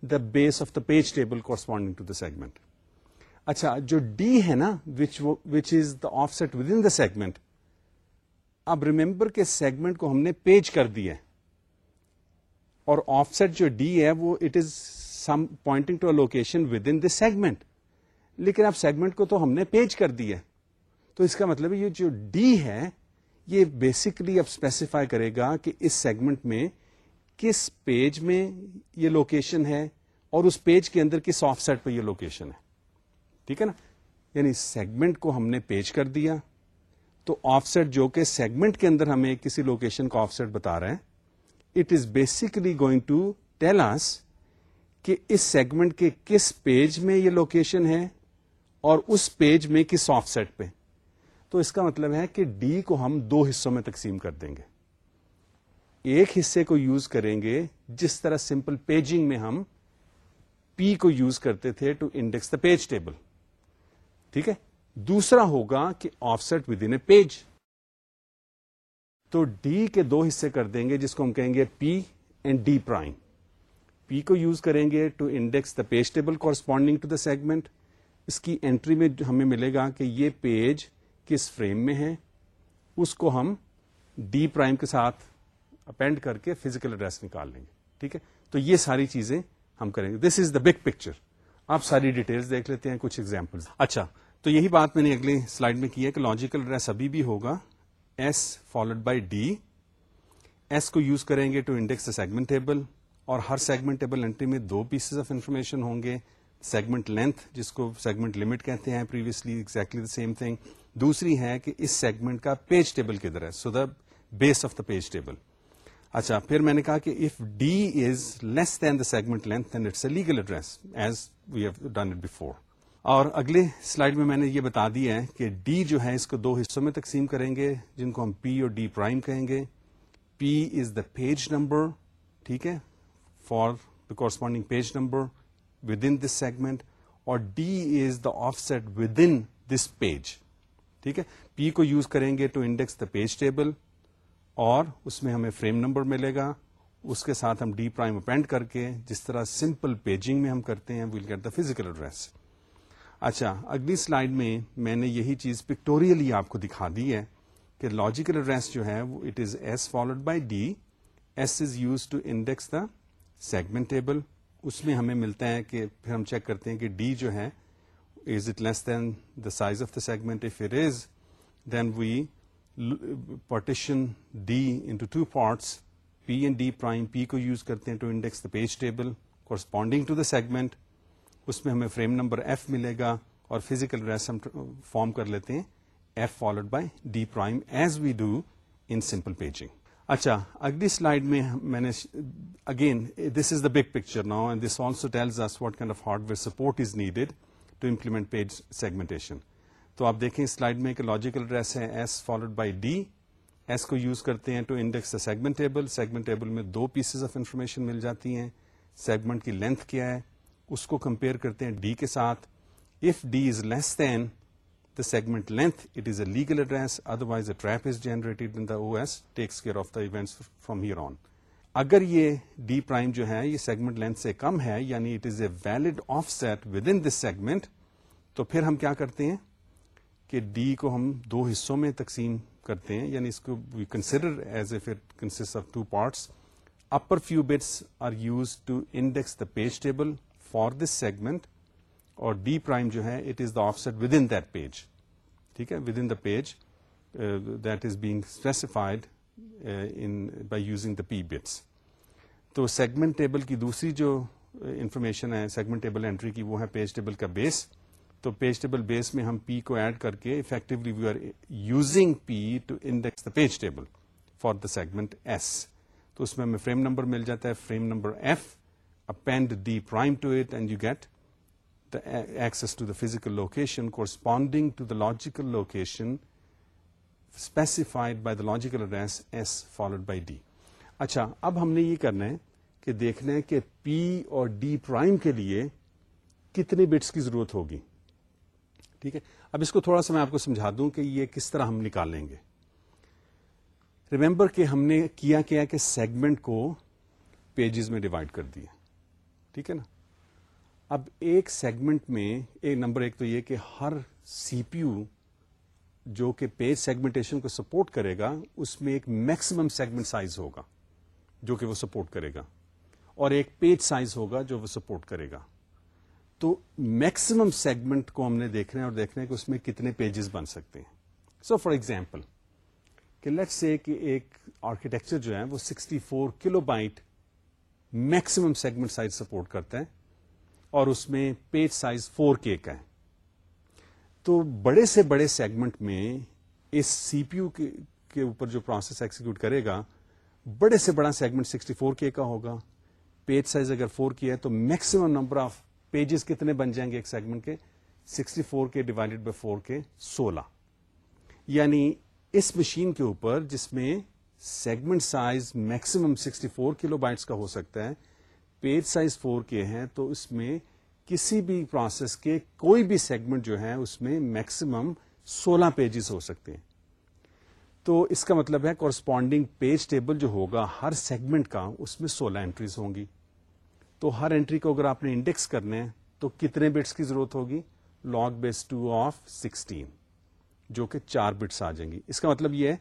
The base of the page table corresponding to the segment اچھا جو ڈی ہے نا which which is the offset within the segment اب ریمبر کے سیگمنٹ کو ہم نے پیج کر دیا اور آف سیٹ جو ڈی ہے وہ it is some pointing to location within this segment لیکن اب سیگمنٹ کو تو ہم نے پیج کر دیا تو اس کا مطلب یہ جو ڈی ہے، یہ بیسکلی اب اسپیسیفائی کرے گا کہ اس سیگمنٹ میں کس پیج میں یہ لوکیشن ہے اور اس پیج کے اندر کس آف سیٹ پہ یہ لوکیشن ہے۔ ٹھیک ہے نا؟ یعنی سیگمنٹ کو ہم نے پیج کر دیا۔ تو آف سیٹ جو کہ سیگمنٹ کے اندر ہمیں کسی لوکیشن کا آف سیٹ بتا رہے ہیں it is basically going to tell us کہ اس سیگمنٹ کے کس پیج میں یہ لوکیشن ہے اور اس پیج میں کس آف سیٹ پہ۔ تو اس کا مطلب ہے کہ ڈی کو ہم دو حصوں میں تقسیم کر دیں گے۔ ایک حصے کو یوز کریں گے جس طرح سمپل پیجنگ میں ہم پی کو یوز کرتے تھے to index the page table ٹھیک ہے؟ دوسرا ہوگا کہ offset within a page تو ڈی کے دو حصے کر دیں گے جس کو ہم کہیں گے P and D prime P کو یوز کریں گے to index the page table corresponding to the segment اس کی اینٹری میں ہمیں ملے گا کہ یہ پیج کس فریم میں ہے؟ اس کو ہم ڈی پرائم کے ساتھ اپینڈ کر کے فزیکل ایڈریس نکال لیں گے. ٹھیک ہے؟ تو یہ ساری چیزیں ہم کریں گے. دس از دا بگ پکچر آپ ساری ڈیٹیلز دیکھ لیتے ہیں، کچھ ایگزامپل اچھا تو یہی بات میں نے اگلی سلائڈ میں کی ہے کہ لاجیکل ایڈریس ابھی بھی ہوگا S followed by D S کو یوز کریں گے to index the segment table اور ہر سیگمنٹ ٹیبل انٹری میں دو پیسز آف انفارمیشن ہوں گے سیگمنٹ لینتھ جس کو سیگمنٹ لمٹ کہتے ہیں previously exactly the same thing دوسری ہے کہ اس سیگمنٹ کا پیج ٹیبل کدھر ہے so the base of the page table اچھا پھر میں نے کہا کہ if D is less than the segment length then it's a legal address as we have done it before اور اگلے سلائڈ میں میں نے یہ بتا دیا ہے کہ ڈی جو ہے اس کو دو حصوں میں تقسیم کریں گے، جن کو ہم پی اور ڈی پرائم کہیں گے۔ پی از دا پیج نمبر، ٹھیک ہے، for the corresponding page number within this segment اور D is the offset within this page ٹھیک ہے۔ پی کو یوز کریں گے to index the page table اور اس میں ہمیں فریم نمبر ملے گا۔ اس کے ساتھ ہم ڈی پرائم اپینڈ کر کے جس طرح سمپل پیجنگ میں ہم کرتے ہیں we'll get the physical address اچھا اگلی سلائڈ میں میں نے یہی چیز پکٹوریلی آپ کو دکھا دی ہے کہ لاجیکل ایڈریس جو ہے وہ it is S followed by D S is use to index the segment table اس میں ہمیں ملتا ہے کہ پھر ہم چیک کرتے ہیں کہ ڈی جو ہے is it less than the size of the segment if it is then we partition D into two parts P and D prime P کو یوز کرتے ہیں to index the page table corresponding to the segment اس میں ہمیں frame number F ملے گا اور physical race ہم form کر لیتے ہیں. F followed by D prime as we do in simple paging اچھا اگلی سلائڈ میں میں نے again this is the big picture now and this also tells us what kind of hardware support is needed to implement page segmentation تو آپ دیکھیں slide میں کہ لاجیکل ڈریس ہے. S followed by D S کو use کرتے ہیں to index the segment table segment table میں دو پیسز آف انفارمیشن مل جاتی ہیں. سیگمنٹ کی لینتھ کیا ہے؟ اس کو کمپیئر کرتے ہیں ڈی کے ساتھ۔ If D is less than the segment length it is a legal address otherwise a trap is generated in the O S takes care of the events from here on اگر یہ D prime جو ہے، یہ segment length سے کم ہے یعنی it is a valid offset within this segment تو پھر ہم کیا کرتے ہیں؟ کہ ڈی کو ہم دو حصوں میں تقسیم کرتے ہیں یعنی اس کو we consider as a consist of two parts upper few bits are used to index the page table for this segment اور ڈی پرائم جو ہے it is the offset within that page ٹھیک ہے within the page that is being specified by using the P bits تو segment table کی دوسری جو uh, information ہے سیگمنٹ ٹیبل اینٹری کی، وہ ہے پیج ٹیبل کا بیس تو پیج ٹیبل بیس میں ہم پی کو ایڈ کر کے effectively we are using P to index the page table for the segment S تو اس میں ہمیں فریم نمبر مل جاتا ہے frame number F append D prime to it and you get access to the physical location corresponding to the logical location specified by the logical address S followed by D. اچھا اب ہم نے یہ کرنا ہے کہ دیکھنا ہے کہ پی اور ڈی پرائم کے لیے کتنے بٹس کی ضرورت ہوگی ٹھیک ہے اب اس کو تھوڑا سا میں آپ کو سمجھا دوں کہ یہ کس طرح ہم نکالیں گے ریمبر کہ ہم نے کیا کیا کہ سیگمنٹ کو پیجز میں ڈیوائڈ کر دیا ٹھیک ہے نا؟ اب ایک سیگمنٹ میں ایک نمبر ایک تو یہ کہ ہر سی پی یو جو کہ پیج سیگمنٹیشن کو سپورٹ کرے گا، اس میں ایک میکسیمم سیگمنٹ سائز ہوگا جو کہ وہ سپورٹ کرے گا، اور ایک پیج سائز ہوگا جو وہ سپورٹ کرے گا۔ تو میکسیمم سیگمنٹ کو ہم نے دیکھنا ہے اور دیکھنا ہے کہ اس میں کتنے پیجز بن سکتے ہیں۔ سو فار ایگزامپل کہ لیٹ سے کہ ایک آرکیٹیکچر جو ہے وہ 64 four kilobyte maximum segment size support کرتا ہے اور اس میں پیج سائز فور کے کا ہے۔ تو بڑے سے بڑے سیگمنٹ میں اس سی پی یو کے اوپر جو پروسیس ایکسیکیوٹ کرے گا، بڑے سے بڑا سیگمنٹ سکسٹی فور کے کا ہوگا۔ پیج سائز اگر فور کی ہے تو میکسیمم نمبر آف پیجز کتنے بن جائیں گے ایک سیگمنٹ کے؟ Sixty four K divided by four K سولہ۔ یعنی اس مشین کے اوپر جس میں segment size maximum sixty four kilobytes کا ہو سکتا ہے۔ پیج سائز فور کے ہیں، تو اس میں کسی بھی پروسیس کے کوئی بھی سیگمنٹ جو ہے، اس میں میکسیمم سولہ پیجز ہو سکتے ہیں۔ تو اس کا مطلب ہے کورسپونڈنگ پیج ٹیبل جو ہوگا ہر سیگمنٹ کا، اس میں سولہ انٹریز ہوں گی۔ تو ہر انٹری کو اگر آپ نے انڈیکس کرنے ہیں تو کتنے بٹس کی ضرورت ہوگی؟ Log base two of sixteen جو کہ چار بٹس آ جائیں گی۔ اس کا مطلب یہ ہے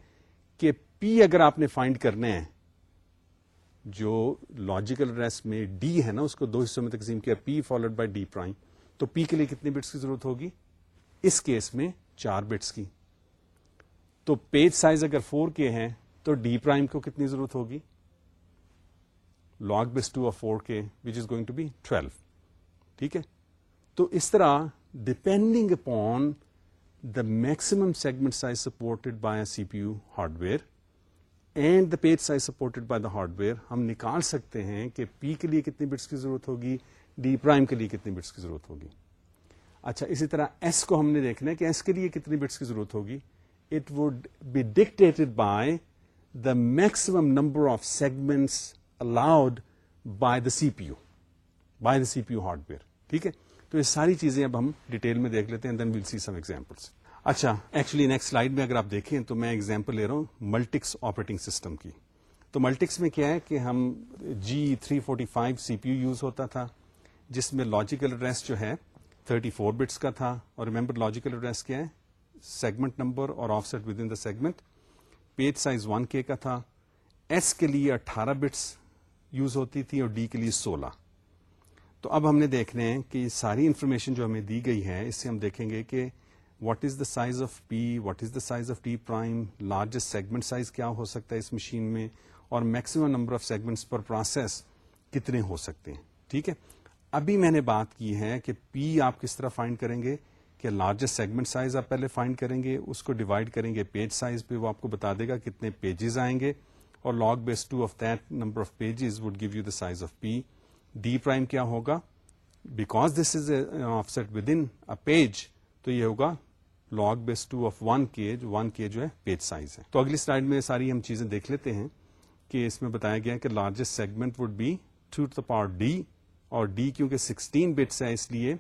کہ پی اگر آپ نے فائنڈ کرنے ہیں، جو لاجیکل ایڈریس میں ڈی ہے نا، اس کو دو حصوں میں تقسیم کیا P followed by D prime تو پی کے لیے کتنی بٹس کی ضرورت ہوگی؟ اس کیس میں چار بٹس کی. تو پیج سائز اگر فور کے ہیں، تو ڈی پرائم کو کتنی ضرورت ہوگی؟ لاگ بس two of four K which is going to be twelve ٹھیک ہے؟ تو اس طرح depending upon the maximum segment size supported by C P U hardware and the page size supported by the hardware ہم نکال سکتے ہیں کہ پی کے لیے کتنی بٹس کی ضرورت ہوگی ڈی پرائم کے لیے کتنی بٹس کی ضرورت ہوگی۔ اچھا اسی طرح ایس کو ہم نے دیکھنا ہے کہ ایس کے لیے کتنی بٹس کی ضرورت ہوگی۔ It would be dictated by the maximum number of segments allowed by the C P U by the C P U hardware ٹھیک ہے؟ تو یہ ساری چیزیں اب ہم ڈیٹیل میں دیکھ لیتے ہیں then we'll see some examples اچھا ایکچولی نیکسٹ سلائڈ میں اگر آپ دیکھیں تو میں ایگزامپل لے رہا ہوں ملٹکس آپریٹنگ سسٹم کی۔ تو ملٹکس میں کیا ہے کہ ہم G three forty five C P U use ہوتا تھا، جس میں لاجیکل ایڈریس جو ہے تھرٹی فور بٹس کا تھا۔ اور ریمبر لاجیکل ایڈریس کیا ہے؟ سیگمنٹ نمبر اور offset within the segment page size one K کا تھا۔ ایس کے لیے اٹھارہ بٹس یوز ہوتی تھی اور ڈی کے لیے سولہ۔ تو اب ہم نے دیکھنے ہیں کہ ساری انفارمیشن جو ہمیں دی گئی ہے اس سے ہم دیکھیں گے کہ what is the size of P what is the size of D prime largest segment size کیا ہو سکتا ہے اس مشین میں اور maximum number of segments per process کتنے ہو سکتے ہیں ٹھیک ہے ابھی میں نے بات کی ہے کہ پی آپ کس طرح فائنڈ کریں گے کہ لارجسٹ سیگمنٹ سائز آپ پہلے فائنڈ کریں گے اس کو ڈیوائڈ کریں گے پیج سائز پہ وہ آپ کو بتا دے گا کتنے پیجز آئیں گے اور log base two of that number of pages would give you the size of P D prime کیا ہوگا because this is offset within page تو یہ ہوگا log base two of one K one K جو ہے page size ہے. تو اگلی سلائڈ میں ساری ہم چیزیں دیکھ لیتے ہیں کہ اس میں بتایا گیا کہ largest segment would be two the power D اور ڈی کیونکہ سکسٹین بٹس ہے اس لیے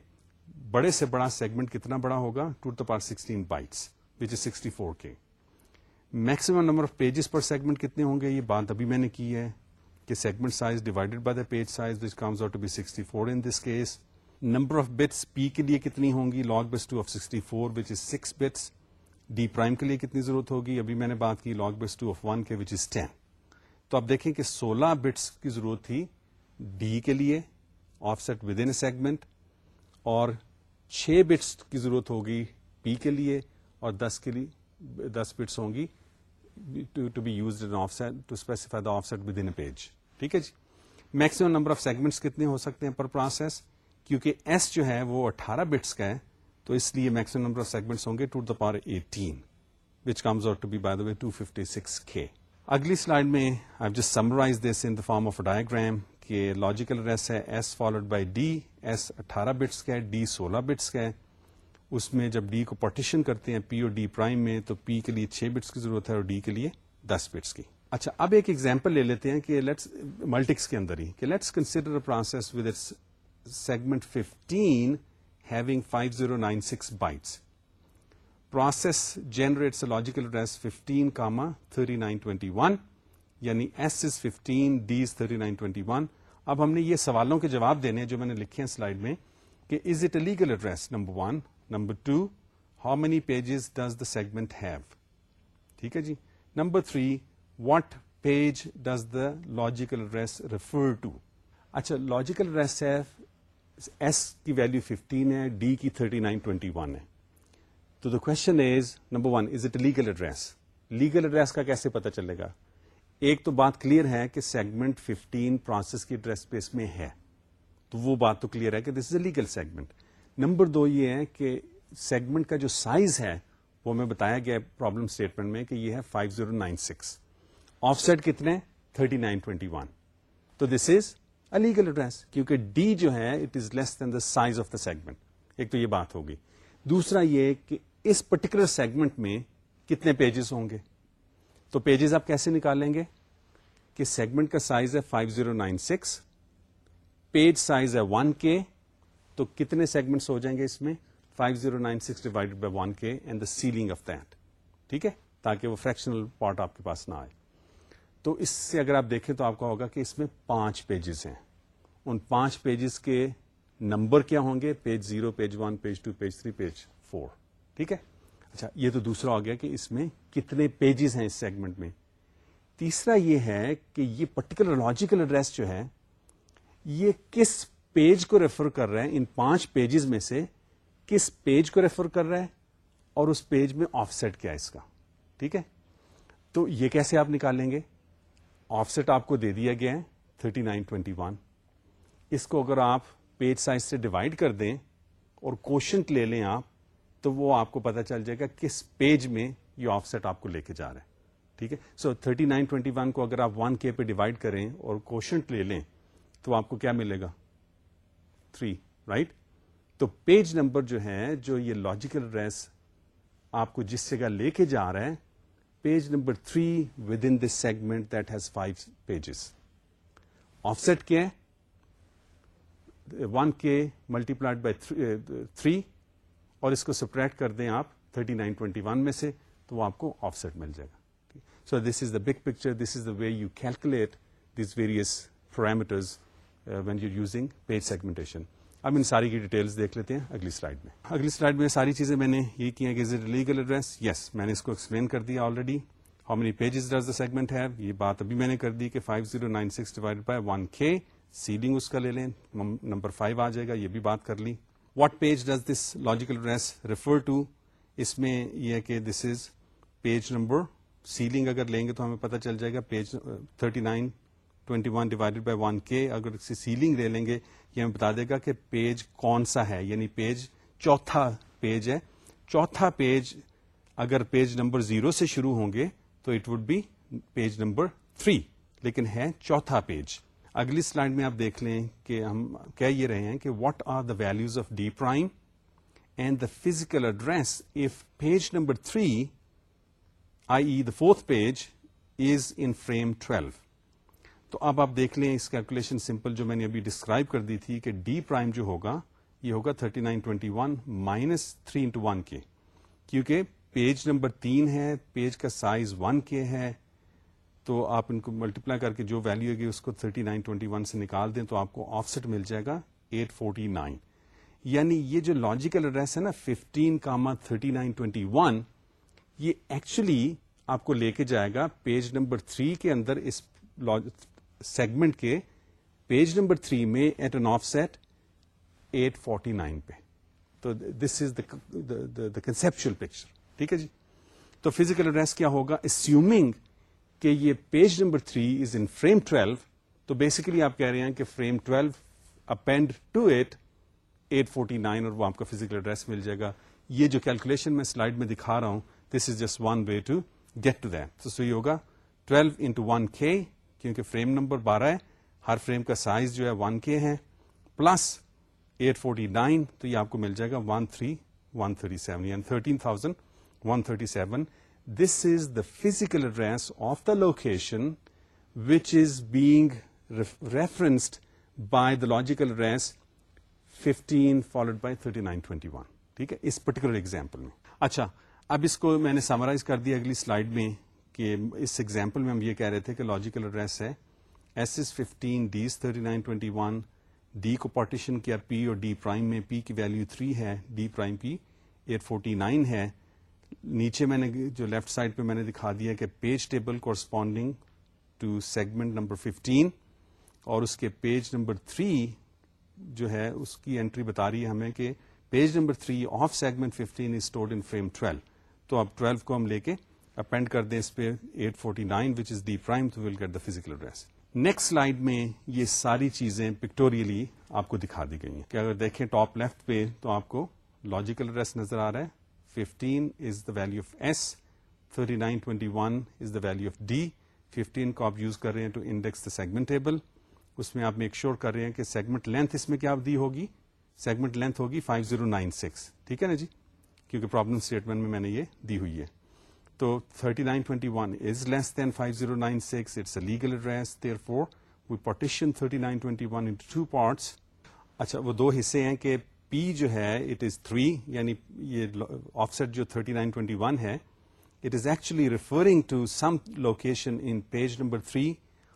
بڑے سے بڑا سیگمنٹ کتنا بڑا ہوگا؟ Two the power sixteen bytes which is sixty four K maximum number of pages per segment کتنے ہوں گے؟ یہ بات ابھی میں نے کی ہے کہ segment size divided by the page size which comes out to be sixty four in this case number of bits P کے لیے کتنی ہوں گی؟ Log base two of sixty four which is six bits. D prime کے لیے کتنی ضرورت ہوگی؟ ابھی میں نے بات کی log base two of one کے وچ از ٹین تو آپ دیکھیں کہ سولہ بٹس کی ضرورت تھی ڈی کے لیے offset within segment اور چھ بٹس کی ضرورت ہوگی پی کے لیے، اور دس کے لیے، دس بٹس ہوں گی to be use offset to specify the offset within page ٹھیک ہے جی؟ میکسیمم نمبر آف سیگمنٹس کتنے ہو سکتے ہیں پر پروسیس کیونکہ ایس جو ہے وہ اٹھارہ بٹس کا ہے تو اس لیے میکسیمم نمبر آف سیگمنٹس ہوں گے two the power eighteen which comes out to be by the way two fifty six K اگلی سلائڈ میں I just summarize this in the form of diagram کہ logical address ہے S followed by D S اٹھارہ bits کا ہے D سولہ bits کا ہے۔ اس میں جب ڈی کو پارٹیشن کرتے ہیں پی اور ڈی پرائم میں، تو پی کے لیے چھ بٹس کی ضرورت ہے اور ڈی کے لیے دس بٹس کی۔ اچھا اب ایک ایگزامپل لے لیتے ہیں کہ لیٹس ملٹکس کے اندر ہی، کہ let's consider process with its segment fifteen having five zero nine six bytes process generates logical address fifteen comma thirty nine twenty one یعنی S is fifteen D is thirty nine twenty one اب ہم نے یہ سوالوں کے جواب دینے جو میں نے لکھے ہیں سلائڈ میں کہ is it a legal address number one number two how many pages does the segment have ٹھیک ہے جی. Number three what page does the logical address refer to اچھا لاجیکل ایڈریس ہے ایس کی ویلو ففٹین ہے D کی thirty nine twenty one ہے. تو the question is number one is it legal address legal address کا کیسے پتا چلے گا؟ ایک تو بات کلیئر ہے کہ سیگمنٹ 15 پروسیس کی ڈریس اسپیس میں ہے. تو وہ بات تو کلیئر ہے کہ this is a legal segment number دو یہ ہے کہ سیگمنٹ کا جو سائز ہے، وہ میں بتایا گیا پرابلم اسٹیٹمنٹ میں کہ یہ ہے 5096 آف سیٹ کتنے? 3921 تو this is a legal address کیونکہ ڈی جو ہے it is less than the size of the segment ایک تو یہ بات ہوگی. دوسرا یہ کہ اس پرٹیکولر سیگمنٹ میں کتنے پیجز ہوں گے؟ تو پیجز آپ کیسے نکالیں گے؟ کہ سیگمنٹ کا سائز ہے 5096 پیج سائز ہے 1 کے تو کتنے سیگمنٹس ہو جائیں گے اس میں؟ 5096 divide by one K and the ceiling of that ٹھیک ہے؟ تاکہ وہ فریکشنل پارٹ آپ کے پاس نہ آئے. تو اس سے اگر آپ دیکھیں تو آپ کا ہوگا کہ اس میں پانچ پیجز ہیں۔ ان پانچ پیجز کے نمبر کیا ہوں گے؟ Page zero page one page two page three page four ٹھیک ہے؟ اچھا یہ تو دوسرا ہو گیا کہ اس میں کتنے پیجز ہیں اس سیگمنٹ میں۔ تیسرا یہ ہے کہ یہ پرٹیکولر لاجیکل ایڈریس جو ہے، یہ کس پیج کو ریفر کر رہے ہیں؟ ان پانچ پیجز میں سے کس پیج کو ریفر کر رہے ہیں اور اس پیج میں آف سیٹ کیا ہے اس کا۔ ٹھیک ہے؟ تو یہ کیسے آپ نکالیں گے؟ آف سیٹ آپ کو دے دیا گیا ہے، تھرٹی نائن ٹوینٹی ون۔ اس کو اگر آپ پیج سائز سے ڈیوائڈ کر دیں اور کوشنٹ لے لیں آپ، تو وہ آپ کو پتا چل جائے گا کس پیج میں یہ آف سیٹ آپ کو لے کے جا رہے ہیں ٹھیک ہے؟ So thirty nine twenty one کو اگر آپ ون کے پہ ڈیوائڈ کریں اور کوشنٹ لے لیں، تو آپ کو کیا ملے گا؟ Three, right? تو پیج نمبر جو ہے، جو یہ لاجیکل ریس آپ کو جس جگہ لے کے جا رہا ہے page number three within this segment that has five pages offset کیا ہے ون کے ملٹی پلائڈ بائی تھری اور اس کو سپریٹ کر دیں آپ 3921 میں سے تو وہ آپ کو آف سیٹ مل جائے گا so this is the big picture this is the way you calculate these various parameters when you using page segmentation اب ان ساری کی ڈیٹیلس دیکھ لیتے ہیں اگلی سلائڈ میں۔ اگلی سلائڈ میں ساری چیزیں میں نے یہ کی ہیں کہ لیگل ایڈریس یس میں نے اس کو ایکسپلین کر دیا already how many pages does the segment ہے یہ بات ابھی میں نے کر دی کہ 5096 divide by one K ceiling اس کا لے لیں نمبر فائیو آ جائے گا، یہ بھی بات کر لی۔ What page does this logical address refer to اس میں یہ ہے کہ this is page number ceiling اگر لیں گے تو ہمیں پتہ چل جائے گا page thirty nine twenty one divided by one K اگر اس سیلنگ لے لیں گے، یہ ہمیں بتا دے گا کہ پیج کون سا ہے یعنی پیج چوتھا پیج ہے۔ چوتھا پیج اگر پیج نمبر زیرو سے شروع ہوں گے، تو it would be page number three لیکن ہے چوتھا پیج اگلی سلائڈ میں آپ دیکھ لیں کہ ہم کہہ یہ رہے ہیں کہ what are the values of D prime and the physical address if page number three I E the fourth page is in frame twelve تو اب آپ دیکھ لیں اس کیلکولیشن سمپل جو میں نے ابھی ڈسکرائب کر دی تھی کہ ڈی پرائم جو ہوگا، یہ ہوگا thirty nine twenty one minus three into one K کیونکہ پیج نمبر تین ہے پیج کا سائز ون کے ہے، تو آپ ان کو ملٹیپلائی کر کے جو ویلو ہوگی اس کو 3921 سے نکال دیں تو آپ کو آف سیٹ مل جائے گا 849 یعنی یہ جو لاجیکل ایڈریس ہے نا 15 کاما 3921 یہ ایکچولی آپ کو لے کے جائے گا پیج نمبر 3 کے اندر اس سیگمنٹ کے پیج نمبر تھری میں at an offset eight forty nine پہ۔ تو this is the conceptual picture ٹھیک ہے جی؟ تو فزیکل ایڈریس کیا ہوگا؟ اسیومنگ کہ یہ page number three is in frame twelve تو بیسیکلی آپ کہہ رہے ہیں کہ frame twelve append to at eight forty nine اور وہ آپ کا فزیکل ایڈریس مل جائے گا۔ یہ جو کیلکولیشن میں سلائڈ میں دکھا رہا ہوں this is just one way to get to that تو سو ہوگا ٹویلو انٹو ون کے کیونکہ فریم نمبر بارہ ہے، ہر فریم کا سائز جو ہے ون کے ہے پلس ایٹ فورٹی نائن، تو یہ آپ کو مل جائے گا one three one thirty seven یعنی thirteen thousand one thirty seven this is the physical address of the location which is being referenced by the logical address fifteen followed by thirty nine twenty one ٹھیک ہے؟ اس particular example میں۔ اچھا اب اس کو میں نے summarize کر دیا اگلی سلائڈ میں۔ کہ اس ایگزامپل میں ہم یہ کہہ رہے تھے کہ لاجیکل ایڈریس ہے۔ S S fifteen D's thirty nine twenty one D کو پارٹیشن کیا پی اور ڈی پرائم میں پی کی ویلو تھری ہے D prime P eight forty nine ہے۔ نیچے میں نے جو لیفٹ سائڈ پہ میں نے دکھا دیا کہ page table corresponding to segment number fifteen اور اس کے پیج نمبر تھری جو ہے، اس کی انٹری بتا رہی ہے ہمیں کہ page number three of segment fifteen is stored in frame twelve تو اب ٹویلو کو ہم لے کے اپینڈ کر دیں اس پہ eight forty nine which is D prime will get the physical address next slide میں یہ ساری چیزیں پکٹوریلی آپ کو دکھا دی گئی ہیں۔ کہ اگر دیکھیں ٹاپ لیفٹ پہ تو آپ کو لاجیکل ایڈریس نظر آ رہا ہے۔ Fifteen is the value of S thirty nine twenty one is the value of D fifteen کو آپ یوز کر رہے ہیں to index the segment table اس میں آپ میک شیور کر رہے ہیں کہ سیگمنٹ لینتھ اس میں کیا دی ہوگی؟ سیگمنٹ لینتھ ہوگی فائیو زیرو نائن سکس ٹھیک ہے نا جی؟ کیونکہ پرابلم اسٹیٹمنٹ میں میں نے یہ دی ہوئی ہے۔ تو thirty nine twenty one is less than five zero nine six it's a legal address therefore we partition thirty nine twenty one into two parts اچھا وہ دو حصے ہیں کہ پی جو ہے اٹ از تھری یعنی یہ آف سیٹ جو تھرٹی نائن ٹوینٹی ون ہے it is actually referring to some location in page number three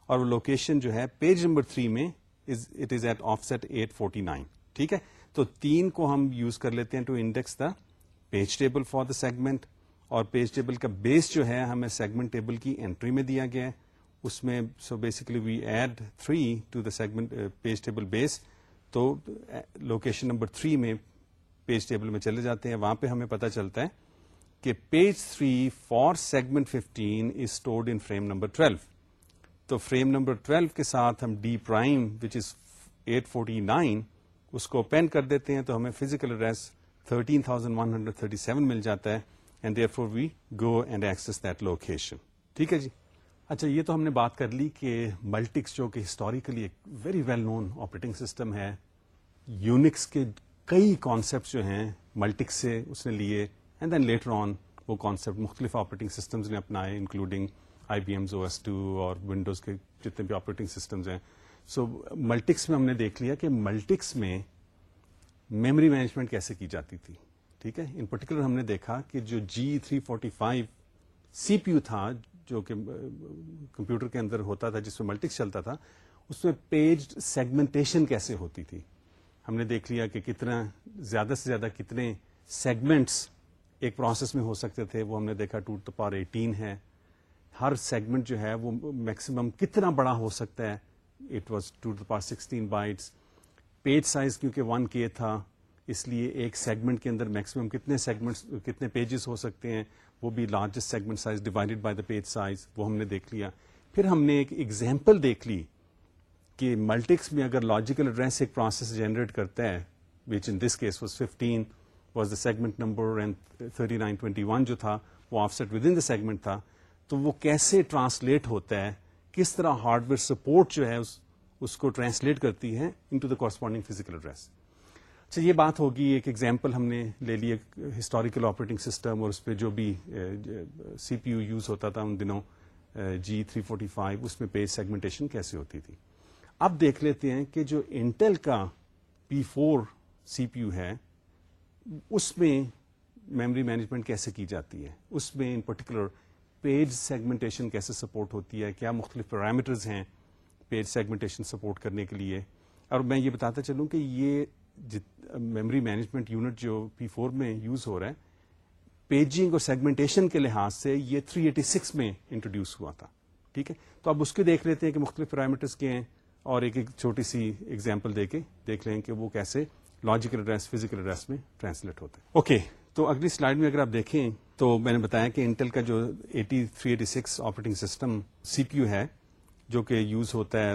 اور وہ لوکیشن جو ہے پیج نمبر تھری میں it is at offset eight forty nine ٹھیک ہے تو تین کو ہم یوز کر لیتے ہیں to index the page table for the segment اور پیج ٹیبل کا بیس جو ہے، ہمیں سیگمنٹ ٹیبل کی انٹری میں دیا گیا ہے۔ اس میں so basically we add three to the segment page table base تو لوکیشن نمبر تھری میں پیج ٹیبل میں چلے جاتے ہیں۔ وہاں پہ ہمیں پتا چلتا ہے کہ page three for segment fifteen is stored in frame number twelve تو فریم نمبر ٹویلو کے ساتھ ہم D prime which is eight forty nine اس کو پین کر دیتے ہیں تو ہمیں physical address thirteen thousand one hundred thirty seven مل جاتا ہے۔ And therefore we go and access that location ٹھیک ہے جی؟ اچھا یہ تو ہم نے بات کر لی کہ ملٹکس جو کہ ہسٹوریکلی ایک very well known operating system ہے یونکس کے کئی کانسیپٹ جو ہیں ملٹکس سے اس نے لیے اینڈ دین لیٹر آن وہ کانسیپٹ مختلف آپریٹنگ سسٹمز نے اپنائے including I B M's O S two اور ونڈوز کے جتنے بھی آپریٹنگ سسٹمز ہیں۔ سو so, ملٹکس میں ہم نے دیکھ لیا کہ ملٹکس میں میموری مینجمنٹ کیسے کی جاتی تھی۔ ٹھیک ہے؟ ان پرٹیکولر ہم نے دیکھا کہ جو G three forty five C P U تھا، جو کہ کمپیوٹر کے اندر ہوتا تھا، جس میں ملٹکس چلتا تھا، اس میں پیج سیگمنٹیشن کیسے ہوتی تھی؟ ہم نے دیکھ لیا کہ کتنا، زیادہ سے زیادہ کتنے سیگمنٹس ایک پروسیس میں ہو سکتے تھے۔ وہ ہم نے دیکھا ٹو پار ایٹین ہے۔ ہر سیگمنٹ جو ہے، وہ میکسیمم کتنا بڑا ہو سکتا ہے؟ It was two the power sixteen bytes page size کیونکہ ون کے تھا۔ اس لیے ایک سیگمنٹ کے اندر میکسیمم کتنے سیگمنٹس کتنے پیجز ہو سکتے ہیں وہ بھی largest segment size divided by the page size وہ ہم نے دیکھ لیا۔ پھر ہم نے ایک ایگزامپل دیکھ لی کہ ملٹکس میں اگر لاجیکل ایڈریس ایک پروسیس جنریٹ کرتا ہے which in this case was fifteen was the segment number and thirty nine twenty one جو تھا وہ offset within the segment تھا تو وہ کیسے ٹرانسلیٹ ہوتا ہے؟ کس طرح ہارڈ ویئر سپورٹ جو ہے اس, اس کو ٹرانسلیٹ کرتی ہے into the corresponding physical address اچھا یہ بات ہوگی، ایک ایگزامپل ہم نے لے لی ہسٹوریکل آپریٹنگ سسٹم اور اس پہ جو بھی سی پی یو یوز ہوتا تھا ان دنوں جی تھری فورٹی فائیو اس میں پیج سیگمنٹیشن کیسے ہوتی تھی؟ اب دیکھ لیتے ہیں کہ جو انٹل کا پی فور سی پی یو ہے، اس میں میموری مینجمنٹ کیسے کی جاتی ہے؟ اس میں ان پرٹیکولر پیج سیگمنٹیشن کیسے سپورٹ ہوتی ہے؟ کیا مختلف پیرامیٹرز ہیں پیج سیگمنٹیشن سپورٹ کرنے کے لیے؟ اور میں یہ بتاتا چلوں کہ یہ میموری مینجمنٹ یونٹ جو پی فور میں یوز ہو رہا ہے پیجنگ اور سیگمنٹیشن کے لحاظ سے یہ 386 میں انٹروڈیوس ہوا تھا، ٹھیک ہے؟ تو اب اس کے دیکھ لیتے ہیں کہ مختلف پیرامیٹرس کے ہیں اور ایک ایک چھوٹی سی ایگزامپل دے کے دیکھ لیں کہ وہ کیسے لاجیکل ایڈریس فزیکل ایڈریس میں ٹرانسلیٹ ہوتے ہیں اوکے تو اگلی سلائڈ میں اگر آپ دیکھیں تو میں نے بتایا کہ انٹل کا جو eighty three eighty six operating system C P U ہے، جو کہ یوز ہوتا ہے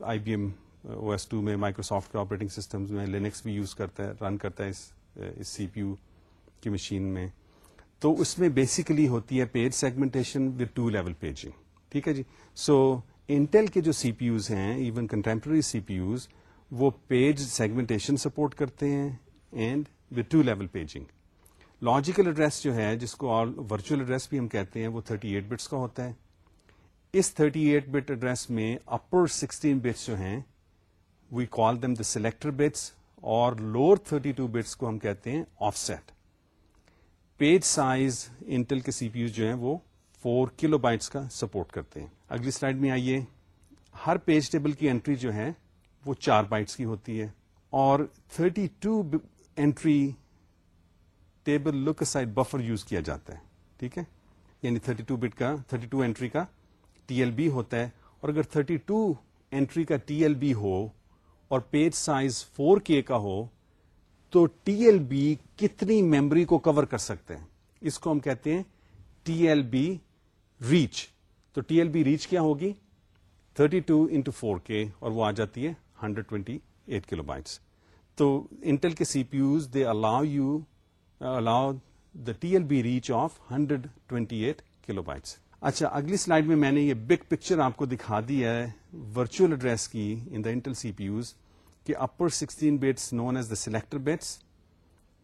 I B M O S two میں مائکروسافٹ کے آپریٹنگ سسٹمز میں، لینکس بھی یوز کرتا ہے، رن کرتا ہے اس سی پی یو کی مشین میں۔ تو اس میں بیسیکلی ہوتی ہے page segmentation with two level paging ٹھیک ہے جی؟ سو انٹل کے جو سی پی یوز ہیں even contemporary C P Us وہ پیج سیگمنٹیشن سپورٹ کرتے ہیں and with two level paging logical address جو ہے، جس کو اور ورچوئل ایڈریس بھی ہم کہتے ہیں، وہ 38 ایٹ بٹس کا ہوتا ہے۔ اس 38 ایٹ بٹ ایڈریس میں اپر 16 بٹس جو ہیں we call them the selector bits اور لوور 32 ٹو بٹس کو ہم کہتے ہیں offset page size Intel کے سی پی یو جو ہیں وہ فور کلو بائٹس کا سپورٹ کرتے ہیں. اگلی سلائڈ میں آئیے. ہر پیج ٹیبل کی انٹری جو ہے وہ چار بائٹس کی ہوتی ہے اور 32 two entry table lookaside buffer use کیا جاتا ہے. ٹھیک ہے؟ یعنی 32 ٹو بٹ کا 32 ٹو اینٹری کا ٹی ایل بی ہوتا ہے اور اگر 32 ٹو اینٹری کا ٹی ایل بی ہو اور پیج سائز 4 کے کا ہو تو ٹی ایل بی کتنی میموری کو کور کر سکتے ہیں؟ اس کو ہم کہتے ہیں ٹی ایل بی ریچ۔ تو ٹی ایل بی ریچ کیا ہوگی؟ 32 ٹو انٹو فور کے، اور وہ آ جاتی ہے 128 کلو بائٹس۔ تو انٹل کے C P Us they allow you allow the T L B reach of 128 kilobytes. اچھا اگلی سلائڈ میں میں نے یہ بگ پکچر آپ کو دکھا دی ہے ورچوئل ایڈریس کی ان دا انٹل سی پی یوز کہ upper 16 bits known as the selector bits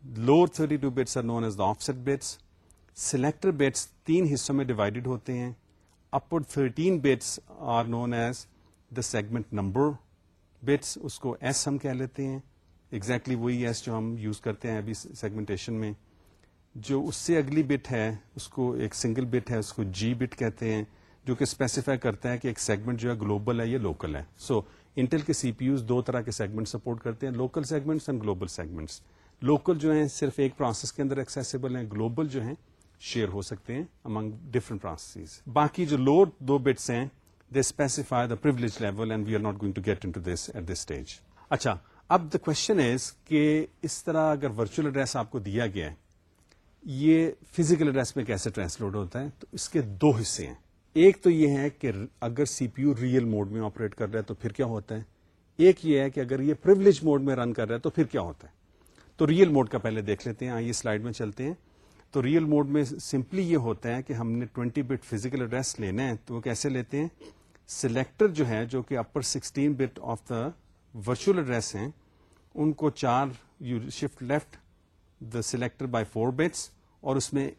lower 32 bits are known as the offset bits selector bits تین حصوں میں ڈیوائڈیڈ ہوتے ہیں upper 13 bits are known as the segment number bits اس کو S ہم کہہ لیتے ہیں ایگزیکٹلی exactly وہی ایس جو ہم یوز کرتے ہیں ابھی سیگمنٹیشن میں۔ جو اس سے اگلی بٹ ہے اس کو ایک سنگل بٹ ہے اس کو جی بٹ کہتے ہیں جو کہ اسپیسیفائی کرتا ہے کہ ایک سیگمنٹ جو ہے گلوبل ہے یا لوکل ہے۔ سو so, انٹل کے سی پی یوز دو طرح کے سیگمنٹ سپورٹ کرتے ہیں local segments and global segments local جو ہیں صرف ایک پروسیس کے اندر ایکسیسیبل ہیں گلوبل جو ہیں شیئر ہو سکتے ہیں امنگ ڈفرنٹ پروسیس باقی جو لوور دو بٹس ہیں they specify the privilege level and we are not going to get into this at this stage اچھا اب دا کوشچن از کہ اس طرح اگر ورچوئل ایڈریس آپ کو دیا گیا ہے یہ فزیکل ایڈریس میں کیسے ٹرانسلوٹ ہوتا ہے تو اس کے دو حصے ہیں۔ ایک تو یہ ہے کہ اگر C P U real mode میں آپریٹ کر رہا ہے تو پھر کیا ہوتا ہے؟ ایک یہ ہے کہ اگر یہ پرولیج موڈ میں رن کر رہا ہے تو پھر کیا ہوتا ہے؟ تو ریئل موڈ کا پہلے دیکھ لیتے ہیں۔ آئیے سلائڈ میں چلتے ہیں۔ تو ریئل موڈ میں سمپلی یہ ہوتا ہے کہ ہم نے 20 بٹ فزیکل ایڈریس لینا ہے۔ تو وہ کیسے لیتے ہیں؟ سلیکٹر جو ہے، جو کہ upper 16 bit of the virtual address ہیں، ان کو چار you shift left the selector by four bits اور اس میں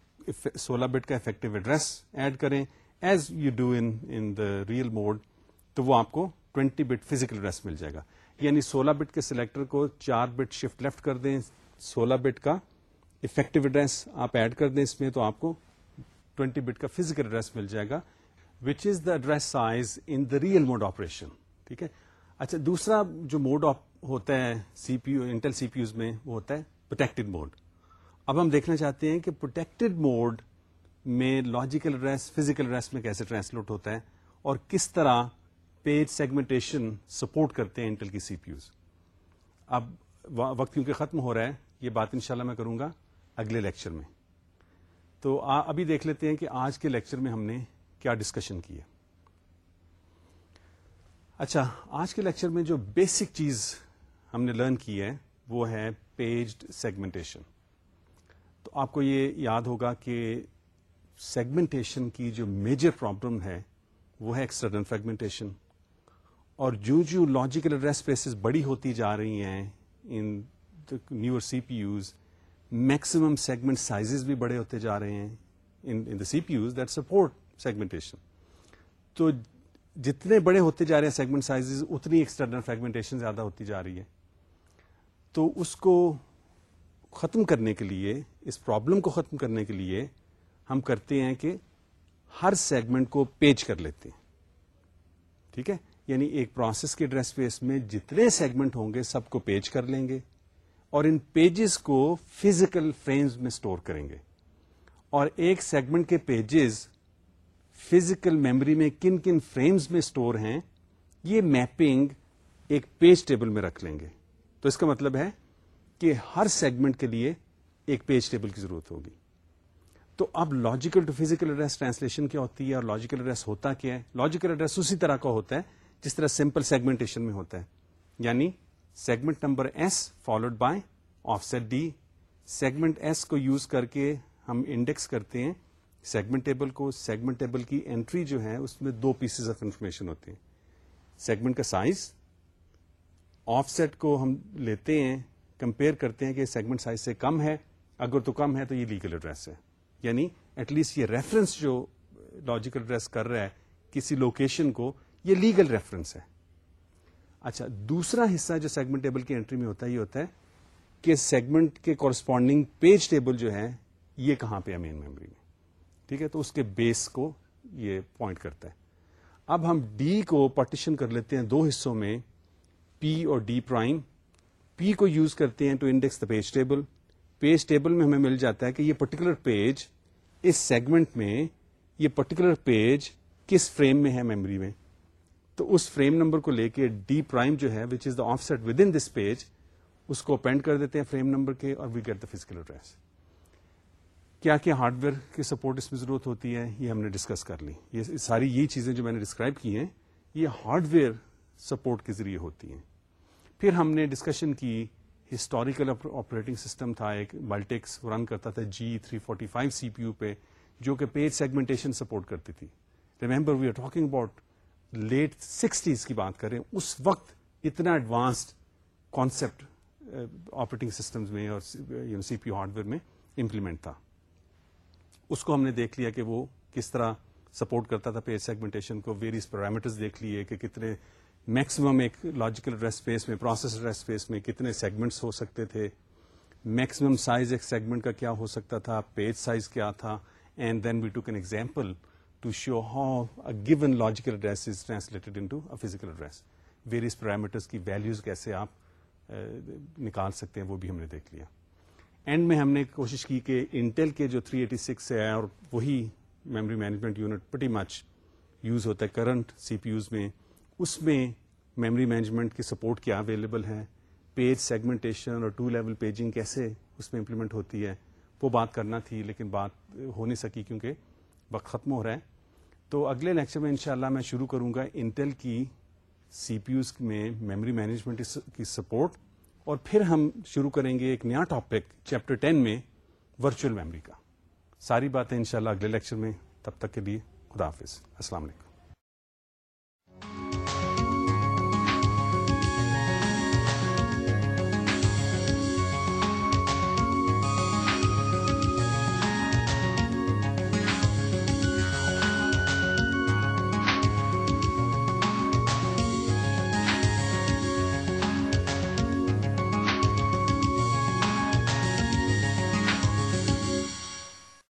سولہ بٹ کا افیکٹو ایڈریس ایڈ کریں. As you do in the real mode تو وہ آپ کو 20 بٹ فزیکل ایڈریس مل جائے گا. یعنی سولہ بٹ کے سلیکٹر کو چار بٹ شفٹ لیفٹ کر دیں. سولہ بٹ کا افیکٹو ایڈریس آپ ایڈ کر دیں اس میں تو آپ کو 20 بٹ کا فزیکل ایڈریس مل جائے گا which is the address size in the real mode operation ٹھیک ہے؟ اچھا دوسرا جو موڈ ہوتا ہے C P U Intel C P Us میں وہ ہوتا ہے پروٹیکٹڈ موڈ اب ہم دیکھنا چاہتے ہیں کہ پروٹیکٹڈ موڈ میں لاجیکل ایڈریس فزیکل ایڈریس میں کیسے ٹرانسلوٹ ہوتا ہے اور کس طرح پیج سیگمنٹیشن سپورٹ کرتے ہیں انٹل کی سی پی یوز اب وقت کیونکہ ختم ہو رہا ہے، یہ بات انشاءاللہ میں کروں گا اگلے لیکچر میں. تو ابھی دیکھ لیتے ہیں کہ آج کے لیکچر میں ہم نے کیا ڈسکشن کی ہے. اچھا آج کے لیکچر میں جو بیسک چیز ہم نے لرن کی ہے وہ ہے پیجڈ سیگمنٹیشن تو آپ کو یہ یاد ہوگا کہ سیگمنٹیشن کی جو میجر پرابلم ہے وہ ہے ایکسٹرنل فیگمنٹیشن اور جو جو لاجیکل ایڈریس پیسز بڑی ہوتی جا رہی ہیں in newer C P Us maximum segment size بھی بڑے ہوتے جا رہے ہیں in the C P Us that support segmentation تو جتنے بڑے ہوتے جا رہے ہیں سیگمنٹ سائز اتنی ایکسٹرنل فریگمنٹیشن زیادہ ہوتی جا رہی ہے. تو اس کو ختم کرنے کے لیے، اس پرابلم کو ختم کرنے کے لیے ہم کرتے ہیں کہ ہر سیگمنٹ کو پیج کر لیتے ہیں۔ ٹھیک ہے؟ یعنی ایک پروسیس کے ڈریس پیس میں جتنے سیگمنٹ ہوں گے سب کو پیج کر لیں گے اور ان پیجز کو فزیکل فریمز میں اسٹور کریں گے۔ اور ایک سیگمنٹ کے پیجز فزیکل میموری میں کن کن فریمز میں اسٹور ہیں، یہ میپنگ ایک پیج ٹیبل میں رکھ لیں گے۔ تو اس کا مطلب ہے کہ ہر سیگمنٹ کے لیے ایک پیج ٹیبل کی ضرورت ہوگی۔ تو اب logical to physical address translation کیا ہوتی ہے اور لاجیکل ایڈریس ہوتا کیا ہے؟ لاجیکل ایڈریس اسی طرح کا ہوتا ہے جس طرح سمپل سیگمنٹیشن میں ہوتا ہے۔ یعنی segment number S followed by offset D segment S کو یوز کر کے ہم انڈیکس کرتے ہیں۔ سیگمنٹ ٹیبل کو سیگمنٹ ٹیبل کی انٹری جو ہے اس میں دو پیسز آف انفارمیشن ہوتے ہیں۔ سیگمنٹ کا سائز آف سیٹ کو ہم لیتے ہیں کمپیئر کرتے ہیں کہ سیگمنٹ سائز سے کم ہے، اگر تو کم ہے تو یہ لیگل ایڈریس ہے. یعنی ایٹ لیسٹ یہ ریفرنس جو لاجیکل ایڈریس کر رہا ہے کسی لوکیشن کو، یہ لیگل ریفرنس ہے. اچھا دوسرا حصہ جو سیگمنٹ ٹیبل کی انٹری میں ہوتا ہے، یہ ہوتا ہے کہ سیگمنٹ کے کورسپونڈنگ پیج ٹیبل جو ہے یہ کہاں پہ ہے مین میموری میں؟ ٹھیک ہے، تو اس کے بیس کو یہ پوائنٹ کرتا ہے. اب ہم ڈی کو پارٹیشن کر لیتے ہیں دو حصوں میں پی اور ڈی پرائم پی کو یوز کرتے ہیں to index the page table page table میں ہمیں مل جاتا ہے کہ یہ پرٹیکولر پیج اس سیگمنٹ میں یہ پرٹیکولر پیج کس فریم میں ہے میموری میں. تو اس فریم نمبر کو لے کے ڈی پرائم جو ہے which is the offset within this page اس کو اپینڈ کر دیتے ہیں فریم نمبر کے اور we get the physical address کیا کیا ہارڈ ویئر کی سپورٹ اس میں ضرورت ہوتی ہے؟ یہ ہم نے ڈسکس کر لی. یہ ساری یہ چیزیں جو میں نے ڈسکرائب کی ہیں، یہ ہارڈ ویئر سپورٹ کے ذریعے ہوتی ہیں. پھر ہم نے ڈسکشن کی ہسٹوریکل آپریٹنگ سسٹم تھا، ایک بالٹیکس رن کرتا تھا G three forty five C P U پہ، جو کہ پیج سیگمنٹیشن سپورٹ کرتی تھی۔ Remember we are talking about late sixties کی بات کریں، اس وقت اتنا ایڈوانسڈ کانسیپٹ آپریٹنگ سسٹمز میں اور C P U hardware میں امپلیمنٹ تھا۔ اس کو ہم نے دیکھ لیا کہ وہ کس طرح سپورٹ کرتا تھا پیج سیگمنٹیشن کو ویریس پیرامیٹرز دیکھ لیے کہ کتنے میکسیمم ایک لاجیکل ریسٹ اسپیس میں پروسیس ریسٹ اسپیس میں کتنے سیگمنٹس ہو سکتے تھے؟ میکسیمم سائز ایک سیگمنٹ کا کیا ہو سکتا تھا؟ پیج سائز کیا تھا؟ And then we took an example to show how given logical address is translated into physical address various parameters کی ویلوز کیسے آپ نکال سکتے ہیں، وہ بھی ہم نے دیکھ لیا۔ اینڈ میں ہم نے کوشش کی کہ انٹیل کے جو 386 ایٹی سکس ہے اور وہی میموری مینجمنٹ یونٹ پٹی مچ یوز ہوتا ہے کرنٹ سی پی یوز میں۔ اس میں میموری مینجمنٹ کی سپورٹ کیا اویلیبل ہے پیج سیگمنٹیشن اور ٹو لیول پیجنگ کیسے اس میں امپلیمنٹ ہوتی ہے، وہ بات کرنا تھی لیکن بات ہو نہیں سکی کیونکہ وقت ختم ہو رہا ہے۔ تو اگلے لیکچر میں انشاءاللہ میں شروع کروں گا انٹیل کی سی پی یوز میں میموری مینجمنٹ کی سپورٹ اور پھر ہم شروع کریں گے ایک نیا ٹاپک چیپٹر ٹین میں ورچوئل میموری کا۔ ساری باتیں انشاءاللہ اگلے لیکچر میں تب تک کے لیے خدا حافظ۔ السلام علیکم۔